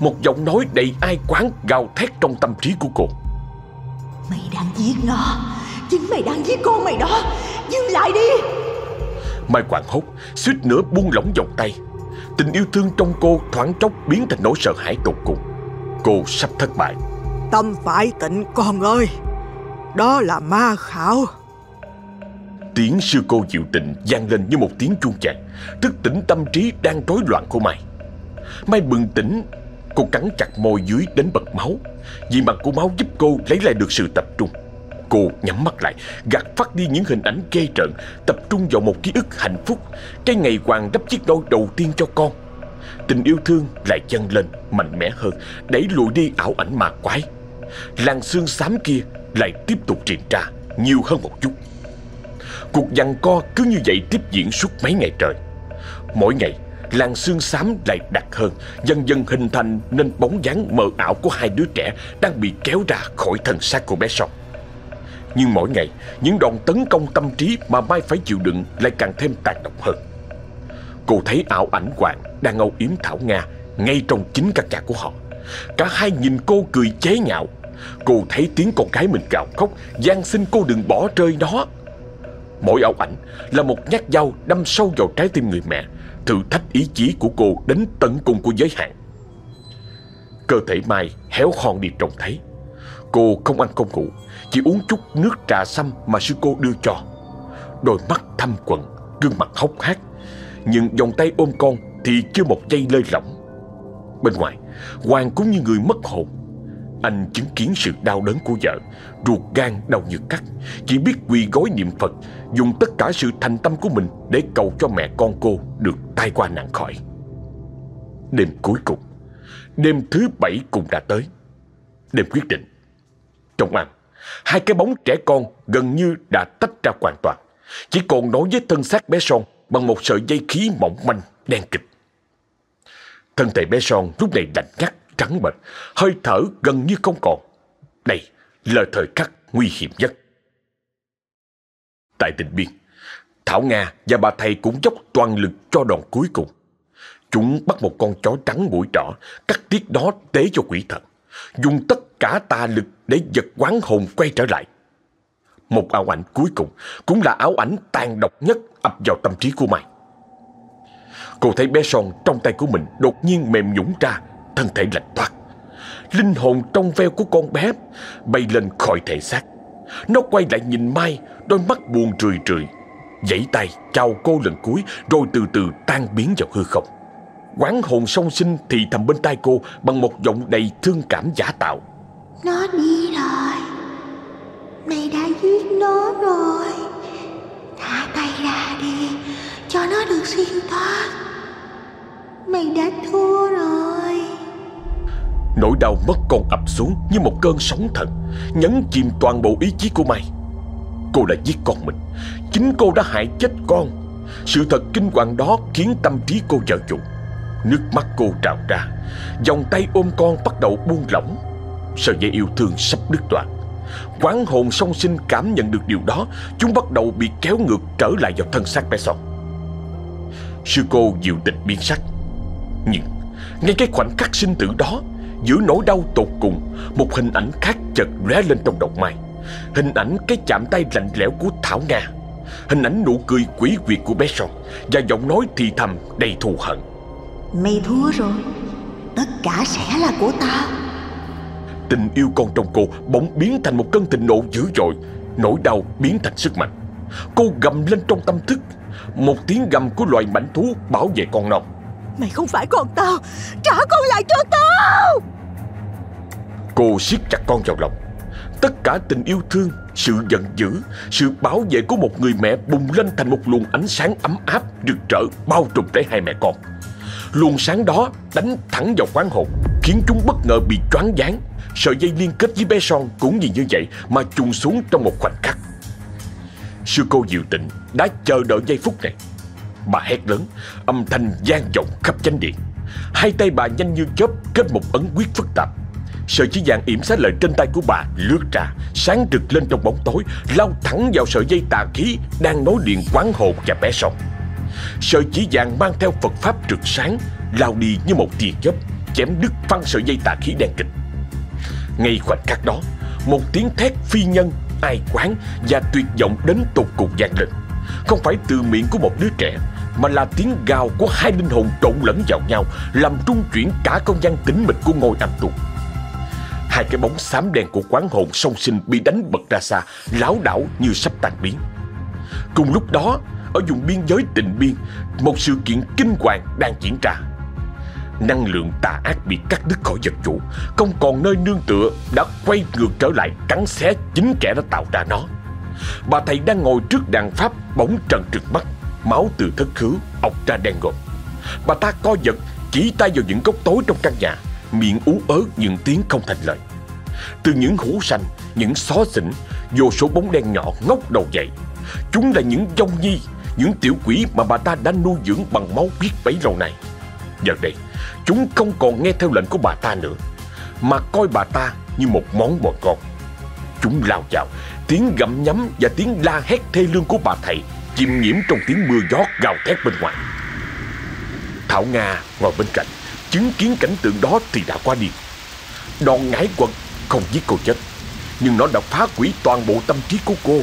Một giọng nói đầy ai quán gào thét trong tâm trí của cô. Mày đang giết nó. Chính mày đang giết con mày đó. Dừng lại đi. Mai quảng hốt suýt nữa buông lỏng vòng tay. Tình yêu thương trong cô thoáng chốc biến thành nỗi sợ hãi tột cùng. Cô sắp thất bại. Tâm phải tịnh con ơi. Đó là ma khảo. Tiếng sư cô dịu tình vang lên như một tiếng chuông chạc Thức tỉnh tâm trí đang rối loạn của Mai. Mai bừng tỉnh Cô cắn chặt môi dưới đến bật máu. Vì mặt của máu giúp cô lấy lại được sự tập trung. Cô nhắm mắt lại, Gạt phát đi những hình ảnh ghê trợn, Tập trung vào một ký ức hạnh phúc. Cái ngày Hoàng đắp chiếc đôi đầu tiên cho con. Tình yêu thương lại dâng lên, Mạnh mẽ hơn, Đẩy lùi đi ảo ảnh ma quái. Làn xương xám kia lại tiếp tục triển ra Nhiều hơn một chút. Cuộc giằng co cứ như vậy tiếp diễn suốt mấy ngày trời. Mỗi ngày làn xương xám lại đặc hơn, Dần dần hình thành nên bóng dáng mờ ảo của hai đứa trẻ Đang bị kéo ra khỏi thân xác của bé Song. Nhưng mỗi ngày, Những đòn tấn công tâm trí mà Mai phải chịu đựng Lại càng thêm tàn độc hơn. Cô thấy ảo ảnh Hoàng Đang âu yếm Thảo Nga Ngay trong chính căn nhà của họ. Cả hai nhìn cô cười chế nhạo. Cô thấy tiếng con gái mình gào khóc gian xin cô đừng bỏ rơi nó. Mỗi ảo ảnh là một nhát dao đâm sâu vào trái tim người mẹ Thử thách ý chí của cô đến tận cùng của giới hạn. Cơ thể Mai héo hon đi trông thấy. Cô không ăn không ngủ, Chỉ uống chút nước trà xăm mà sư cô đưa cho. Đôi mắt thâm quần Gương mặt hốc hác, Nhưng vòng tay ôm con Thì chưa một giây lơi lỏng. Bên ngoài, Hoàng cũng như người mất hồn anh chứng kiến sự đau đớn của vợ, Ruột gan đau như cắt. Chỉ biết quỳ gối niệm Phật, Dùng tất cả sự thành tâm của mình Để cầu cho mẹ con cô được tai qua nạn khỏi. Đêm cuối cùng, Đêm thứ bảy cùng đã tới. Đêm quyết định, Trong ăn Hai cái bóng trẻ con gần như đã tách ra hoàn toàn. Chỉ còn nối với thân xác bé Son Bằng một sợi dây khí mỏng manh Đen kịch. Thân thể bé Son lúc này lạnh ngắt Trắng bệch Hơi thở gần như không còn Đây là thời khắc nguy hiểm nhất Tại tỉnh biên Thảo Nga và bà thầy cũng dốc toàn lực cho đòn cuối cùng Chúng bắt một con chó trắng mũi trỏ, cắt tiết đó tế cho quỷ thần, dùng tất cả tà lực để giật quán hồn quay trở lại. Một ảo ảnh cuối cùng cũng là ảo ảnh tàn độc nhất ập vào tâm trí của Mai. Cô thấy bé Son trong tay của mình đột nhiên mềm nhũng ra, thân thể lạnh toát. Linh hồn trong veo của con bé bay lên khỏi thể xác. Nó quay lại nhìn Mai, đôi mắt buồn rười rười. Giãy tay chào cô lần cuối rồi từ từ tan biến vào hư không. Quán hồn song sinh thì thầm bên tai cô Bằng một giọng đầy thương cảm giả tạo Nó đi rồi Mày đã giết nó rồi Thả tay ra đi Cho nó được xuyên thoát Mày đã thua rồi Nỗi đau mất con ập xuống như một cơn sóng thần, Nhấn chìm toàn bộ ý chí của Mai Cô đã giết con mình, Chính cô đã hại chết con. Sự thật kinh hoàng đó khiến tâm trí cô dở dụng Nước mắt cô trào ra, Dòng tay ôm con bắt đầu buông lỏng. Sợi dây yêu thương sắp đứt đoạn. Quán hồn song sinh cảm nhận được điều đó, Chúng bắt đầu bị kéo ngược trở lại vào thân xác bé son. Sư cô dịu tịch biến sắc. Nhưng, ngay cái khoảnh khắc sinh tử đó Giữa nỗi đau tột cùng Một hình ảnh khác chợt lóe lên trong đầu Mai. Hình ảnh cái chạm tay lạnh lẽo của Thảo Nga. Hình ảnh nụ cười quỷ quyệt của bé son Và giọng nói thì thầm đầy thù hận. Mày thua rồi. Tất cả sẽ là của tao Tình yêu con trong cô bỗng biến thành một cơn thịnh nộ dữ dội. Nỗi đau biến thành sức mạnh. Cô gầm lên trong tâm thức. Một tiếng gầm của loài mảnh thú bảo vệ con non Mày không phải con tao. Trả con lại cho tao. Cô siết chặt con vào lòng. Tất cả tình yêu thương, sự giận dữ, sự bảo vệ của một người mẹ bùng lên thành một luồng ánh sáng ấm áp, rực rỡ, bao trùm lấy hai mẹ con. Luồng sáng đó đánh thẳng vào quán hồn Khiến chúng bất ngờ bị choáng váng. Sợi dây liên kết với bé Son cũng vì như vậy Mà trùng xuống trong một khoảnh khắc. Sư cô Diệu Tịnh đã chờ đợi giây phút này. Bà hét lớn, Âm thanh gian vọng khắp chánh điện. Hai tay bà nhanh như chớp Kết một ấn quyết phức tạp. Sợi chỉ vàng yểm xá lợi trên tay của bà lướt ra, Sáng rực lên trong bóng tối, Lao thẳng vào sợi dây tà khí Đang nối điện quán hồn và bé Son Sợi chỉ vàng mang theo Phật Pháp rực sáng, Lao đi như một tia chớp, Chém đứt phăng sợi dây tà khí đen kịch. Ngay khoảnh khắc đó, Một tiếng thét phi nhân, Ai quán và tuyệt vọng đến tột cùng vang lên. Không phải từ miệng của một đứa trẻ mà là tiếng gào của hai linh hồn trộn lẫn vào nhau Làm trung chuyển cả không gian tĩnh mịch của ngôi âm tù. Hai cái bóng xám đen của quán hồn song sinh bị đánh bật ra xa lão đảo như sắp tan biến Cùng lúc đó ở vùng biên giới tịnh biên, một sự kiện kinh hoàng đang diễn ra. Năng lượng tà ác bị cắt đứt khỏi vật chủ, không còn nơi nương tựa đã quay ngược trở lại cắn xé chính kẻ đã tạo ra nó. Bà thầy đang ngồi trước đàn pháp bóng trần trượt mắt, máu từ thất khứ ọc ra đen ngòm. Bà ta co giật, chỉ tay vào những góc tối trong căn nhà, miệng ú ớ những tiếng không thành lời. Từ những hũ xanh, những xó xỉnh, vô số bóng đen nhỏ ngóc đầu dậy. Chúng là những dông nhi những tiểu quỷ mà bà ta đã nuôi dưỡng bằng máu biết bấy lâu này Giờ đây, chúng không còn nghe theo lệnh của bà ta nữa, mà coi bà ta như một món bò con Chúng lao vào, tiếng gặm nhấm và tiếng la hét thê lương của bà thầy chìm nhiễm trong tiếng mưa gió gào thét bên ngoài. Thảo Nga ngồi bên cạnh, chứng kiến cảnh tượng đó thì đã qua điên. Đòn ngải quật không giết cô chết, nhưng nó đã phá hủy toàn bộ tâm trí của cô.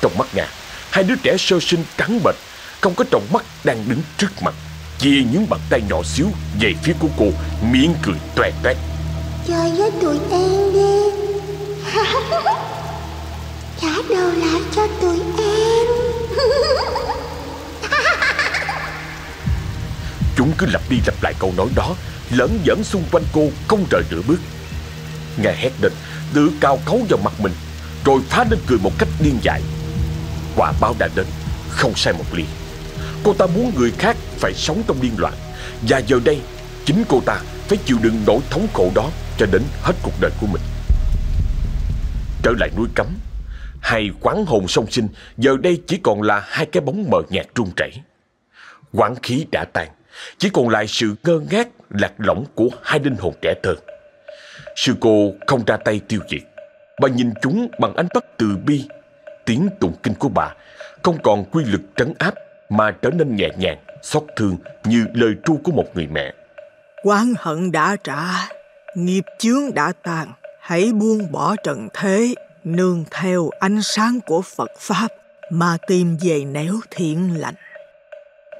Trong mắt Nga, Hai đứa trẻ sơ sinh trắng bệch Không có trọng mắt đang đứng trước mặt chia những bàn tay nhỏ xíu về phía của cô, miệng cười toe toét. Chơi với tụi em đi Trả đồ lại cho tụi em. Chúng cứ lặp đi lặp lại câu nói đó, Lẫn dẫn xung quanh cô không rời nửa bước. Nghe hét lên Tự cao cấu vào mặt mình, Rồi phá lên cười một cách điên dại. Quả báo đã đến, Không sai một ly. Cô ta muốn người khác phải sống trong điên loạn, Và giờ đây, Chính cô ta phải chịu đựng nỗi thống khổ đó Cho đến hết cuộc đời của mình. Trở lại núi cấm Hai quán hồn song sinh Giờ đây chỉ còn là hai cái bóng mờ nhạt run rẩy. Quán khí đã tan Chỉ còn lại sự ngơ ngác Lạc lõng của hai linh hồn trẻ thơ. Sư cô không ra tay tiêu diệt Bà nhìn chúng bằng ánh mắt từ bi Tiếng tụng kinh của bà Không còn quy lực trấn áp Mà trở nên nhẹ nhàng, xót thương Như lời tru của một người mẹ. Quán hận đã trả Nghiệp chướng đã tàn Hãy buông bỏ trần thế. Nương theo ánh sáng của Phật Pháp Mà tìm về nẻo thiện lành.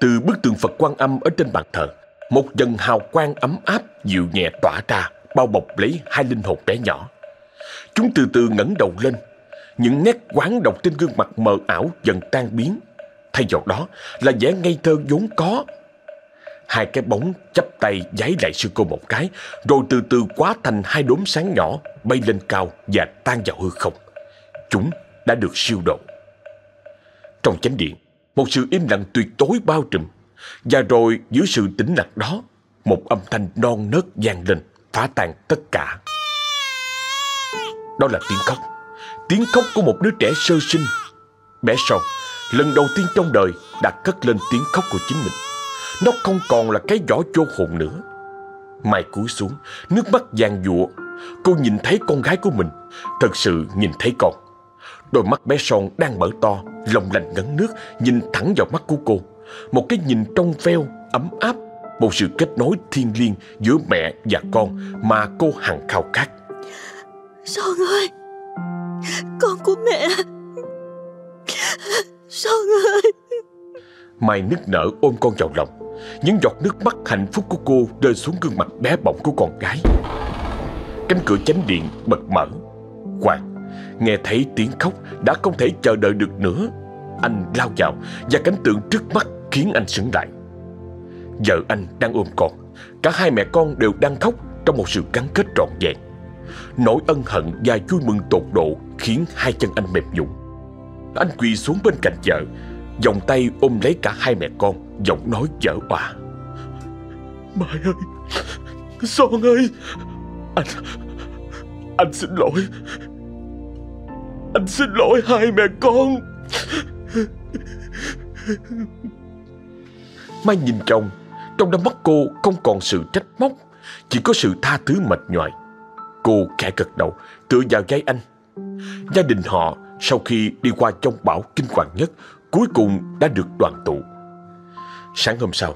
Từ bức tượng Phật quan âm ở trên bàn thờ, Một dần hào quang ấm áp dịu nhẹ tỏa ra, Bao bọc lấy hai linh hồn bé nhỏ. Chúng từ từ ngẩng đầu lên, Những nét quán độc trên gương mặt mờ ảo dần tan biến. Thay vào đó là vẻ ngây thơ vốn có Hai cái bóng chắp tay giấy lại sư cô một cái, Rồi từ từ quá thành hai đốm sáng nhỏ Bay lên cao và tan vào hư không. Chúng đã được siêu độ. Trong chánh điện, Một sự im lặng tuyệt đối bao trùm. Và rồi dưới sự tĩnh lặng đó, Một âm thanh non nớt vang lên, Phá tan tất cả. Đó là tiếng khóc. Tiếng khóc của một đứa trẻ sơ sinh. Bé Son, Lần đầu tiên trong đời đã cất lên tiếng khóc của chính mình nó không còn là cái vỏ chô hồn nữa. Mai cúi xuống Nước mắt vàng dụa Cô nhìn thấy con gái của mình. Thật sự nhìn thấy con. Đôi mắt bé Son đang mở to Lòng lành ngấn nước Nhìn thẳng vào mắt của cô. Một cái nhìn trong veo ấm áp. Một sự kết nối thiên liêng giữa mẹ và con Mà cô hằng khao khát. Son ơi! Con của mẹ! Son ơi! Mai nức nở ôm con vào lòng những giọt nước mắt hạnh phúc của cô rơi xuống gương mặt bé bỏng của con gái. Cánh cửa chánh điện bật mở. Hoàng, nghe thấy tiếng khóc, đã không thể chờ đợi được nữa. Anh lao vào và cảnh tượng trước mắt khiến anh sững lại. Vợ anh đang ôm con. Cả hai mẹ con đều đang khóc trong một sự gắn kết trọn vẹn. Nỗi ân hận và vui mừng tột độ khiến hai chân anh mềm nhũn. Anh quỳ xuống bên cạnh vợ Vòng tay ôm lấy cả hai mẹ con Giọng nói dở òa Mai ơi Son ơi? Anh Anh xin lỗi. Anh xin lỗi hai mẹ con. Mai nhìn chồng Trong đôi mắt cô không còn sự trách móc Chỉ có sự tha thứ mệt nhoài. Cô khẽ gật đầu Tựa vào gáy anh. Gia đình họ sau khi đi qua trong bão kinh hoàng nhất cuối cùng đã được đoàn tụ. Sáng hôm sau,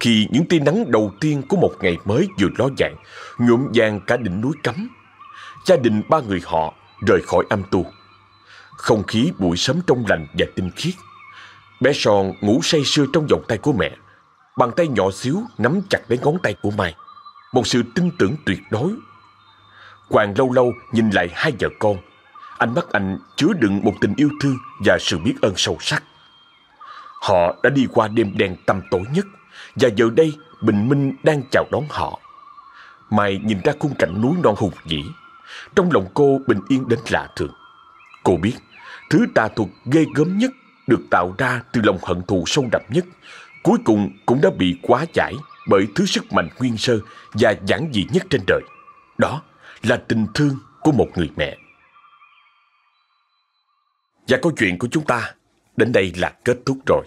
khi những tia nắng đầu tiên của một ngày mới vừa ló dạng, nhuộm vàng cả đỉnh núi cấm, gia đình ba người họ rời khỏi âm tu. Không khí buổi sớm trong lành và tinh khiết. Bé Son ngủ say sưa trong vòng tay của mẹ. Bàn tay nhỏ xíu nắm chặt lấy ngón tay của Mai. Một sự tin tưởng tuyệt đối. Hoàng lâu lâu nhìn lại hai vợ con Ánh mắt anh chứa đựng một tình yêu thương và sự biết ơn sâu sắc. Họ đã đi qua đêm đen tăm tối nhất, và giờ đây bình minh đang chào đón họ. Mai nhìn ra khung cảnh núi non hùng vĩ. Trong lòng cô bình yên đến lạ thường. Cô biết, thứ tà thuật ghê gớm nhất được tạo ra từ lòng hận thù sâu đậm nhất, cuối cùng cũng đã bị quá giải bởi thứ sức mạnh nguyên sơ và giản dị nhất trên đời. Đó là tình thương của một người mẹ. Và câu chuyện của chúng ta đến đây là kết thúc rồi.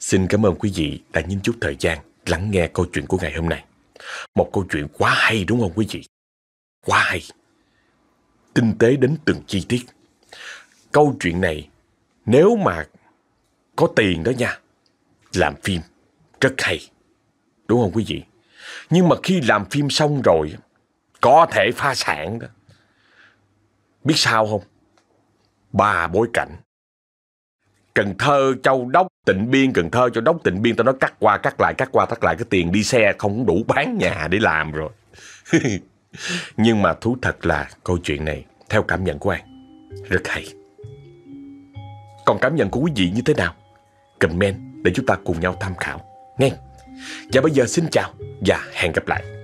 Xin cảm ơn quý vị đã nhìn chút thời gian lắng nghe câu chuyện của ngày hôm nay. Một câu chuyện quá hay đúng không quý vị? Quá hay. Tinh tế đến từng chi tiết. Câu chuyện này nếu mà có tiền đó nha, làm phim rất hay. Đúng không quý vị? Nhưng mà khi làm phim xong rồi, có thể phá sản đó. Biết sao không? ba bối cảnh. Cần Thơ, Châu Đốc, Tịnh Biên, Cần Thơ, Châu Đốc, Tịnh Biên Tao nói cắt qua, cắt lại, cắt qua, cắt lại Cái tiền đi xe không đủ bán nhà để làm rồi. Nhưng mà thú thật là câu chuyện này Theo cảm nhận của An Rất hay. Còn cảm nhận của quý vị như thế nào? Comment để chúng ta cùng nhau tham khảo. Nghe. Và bây giờ xin chào Và hẹn gặp lại.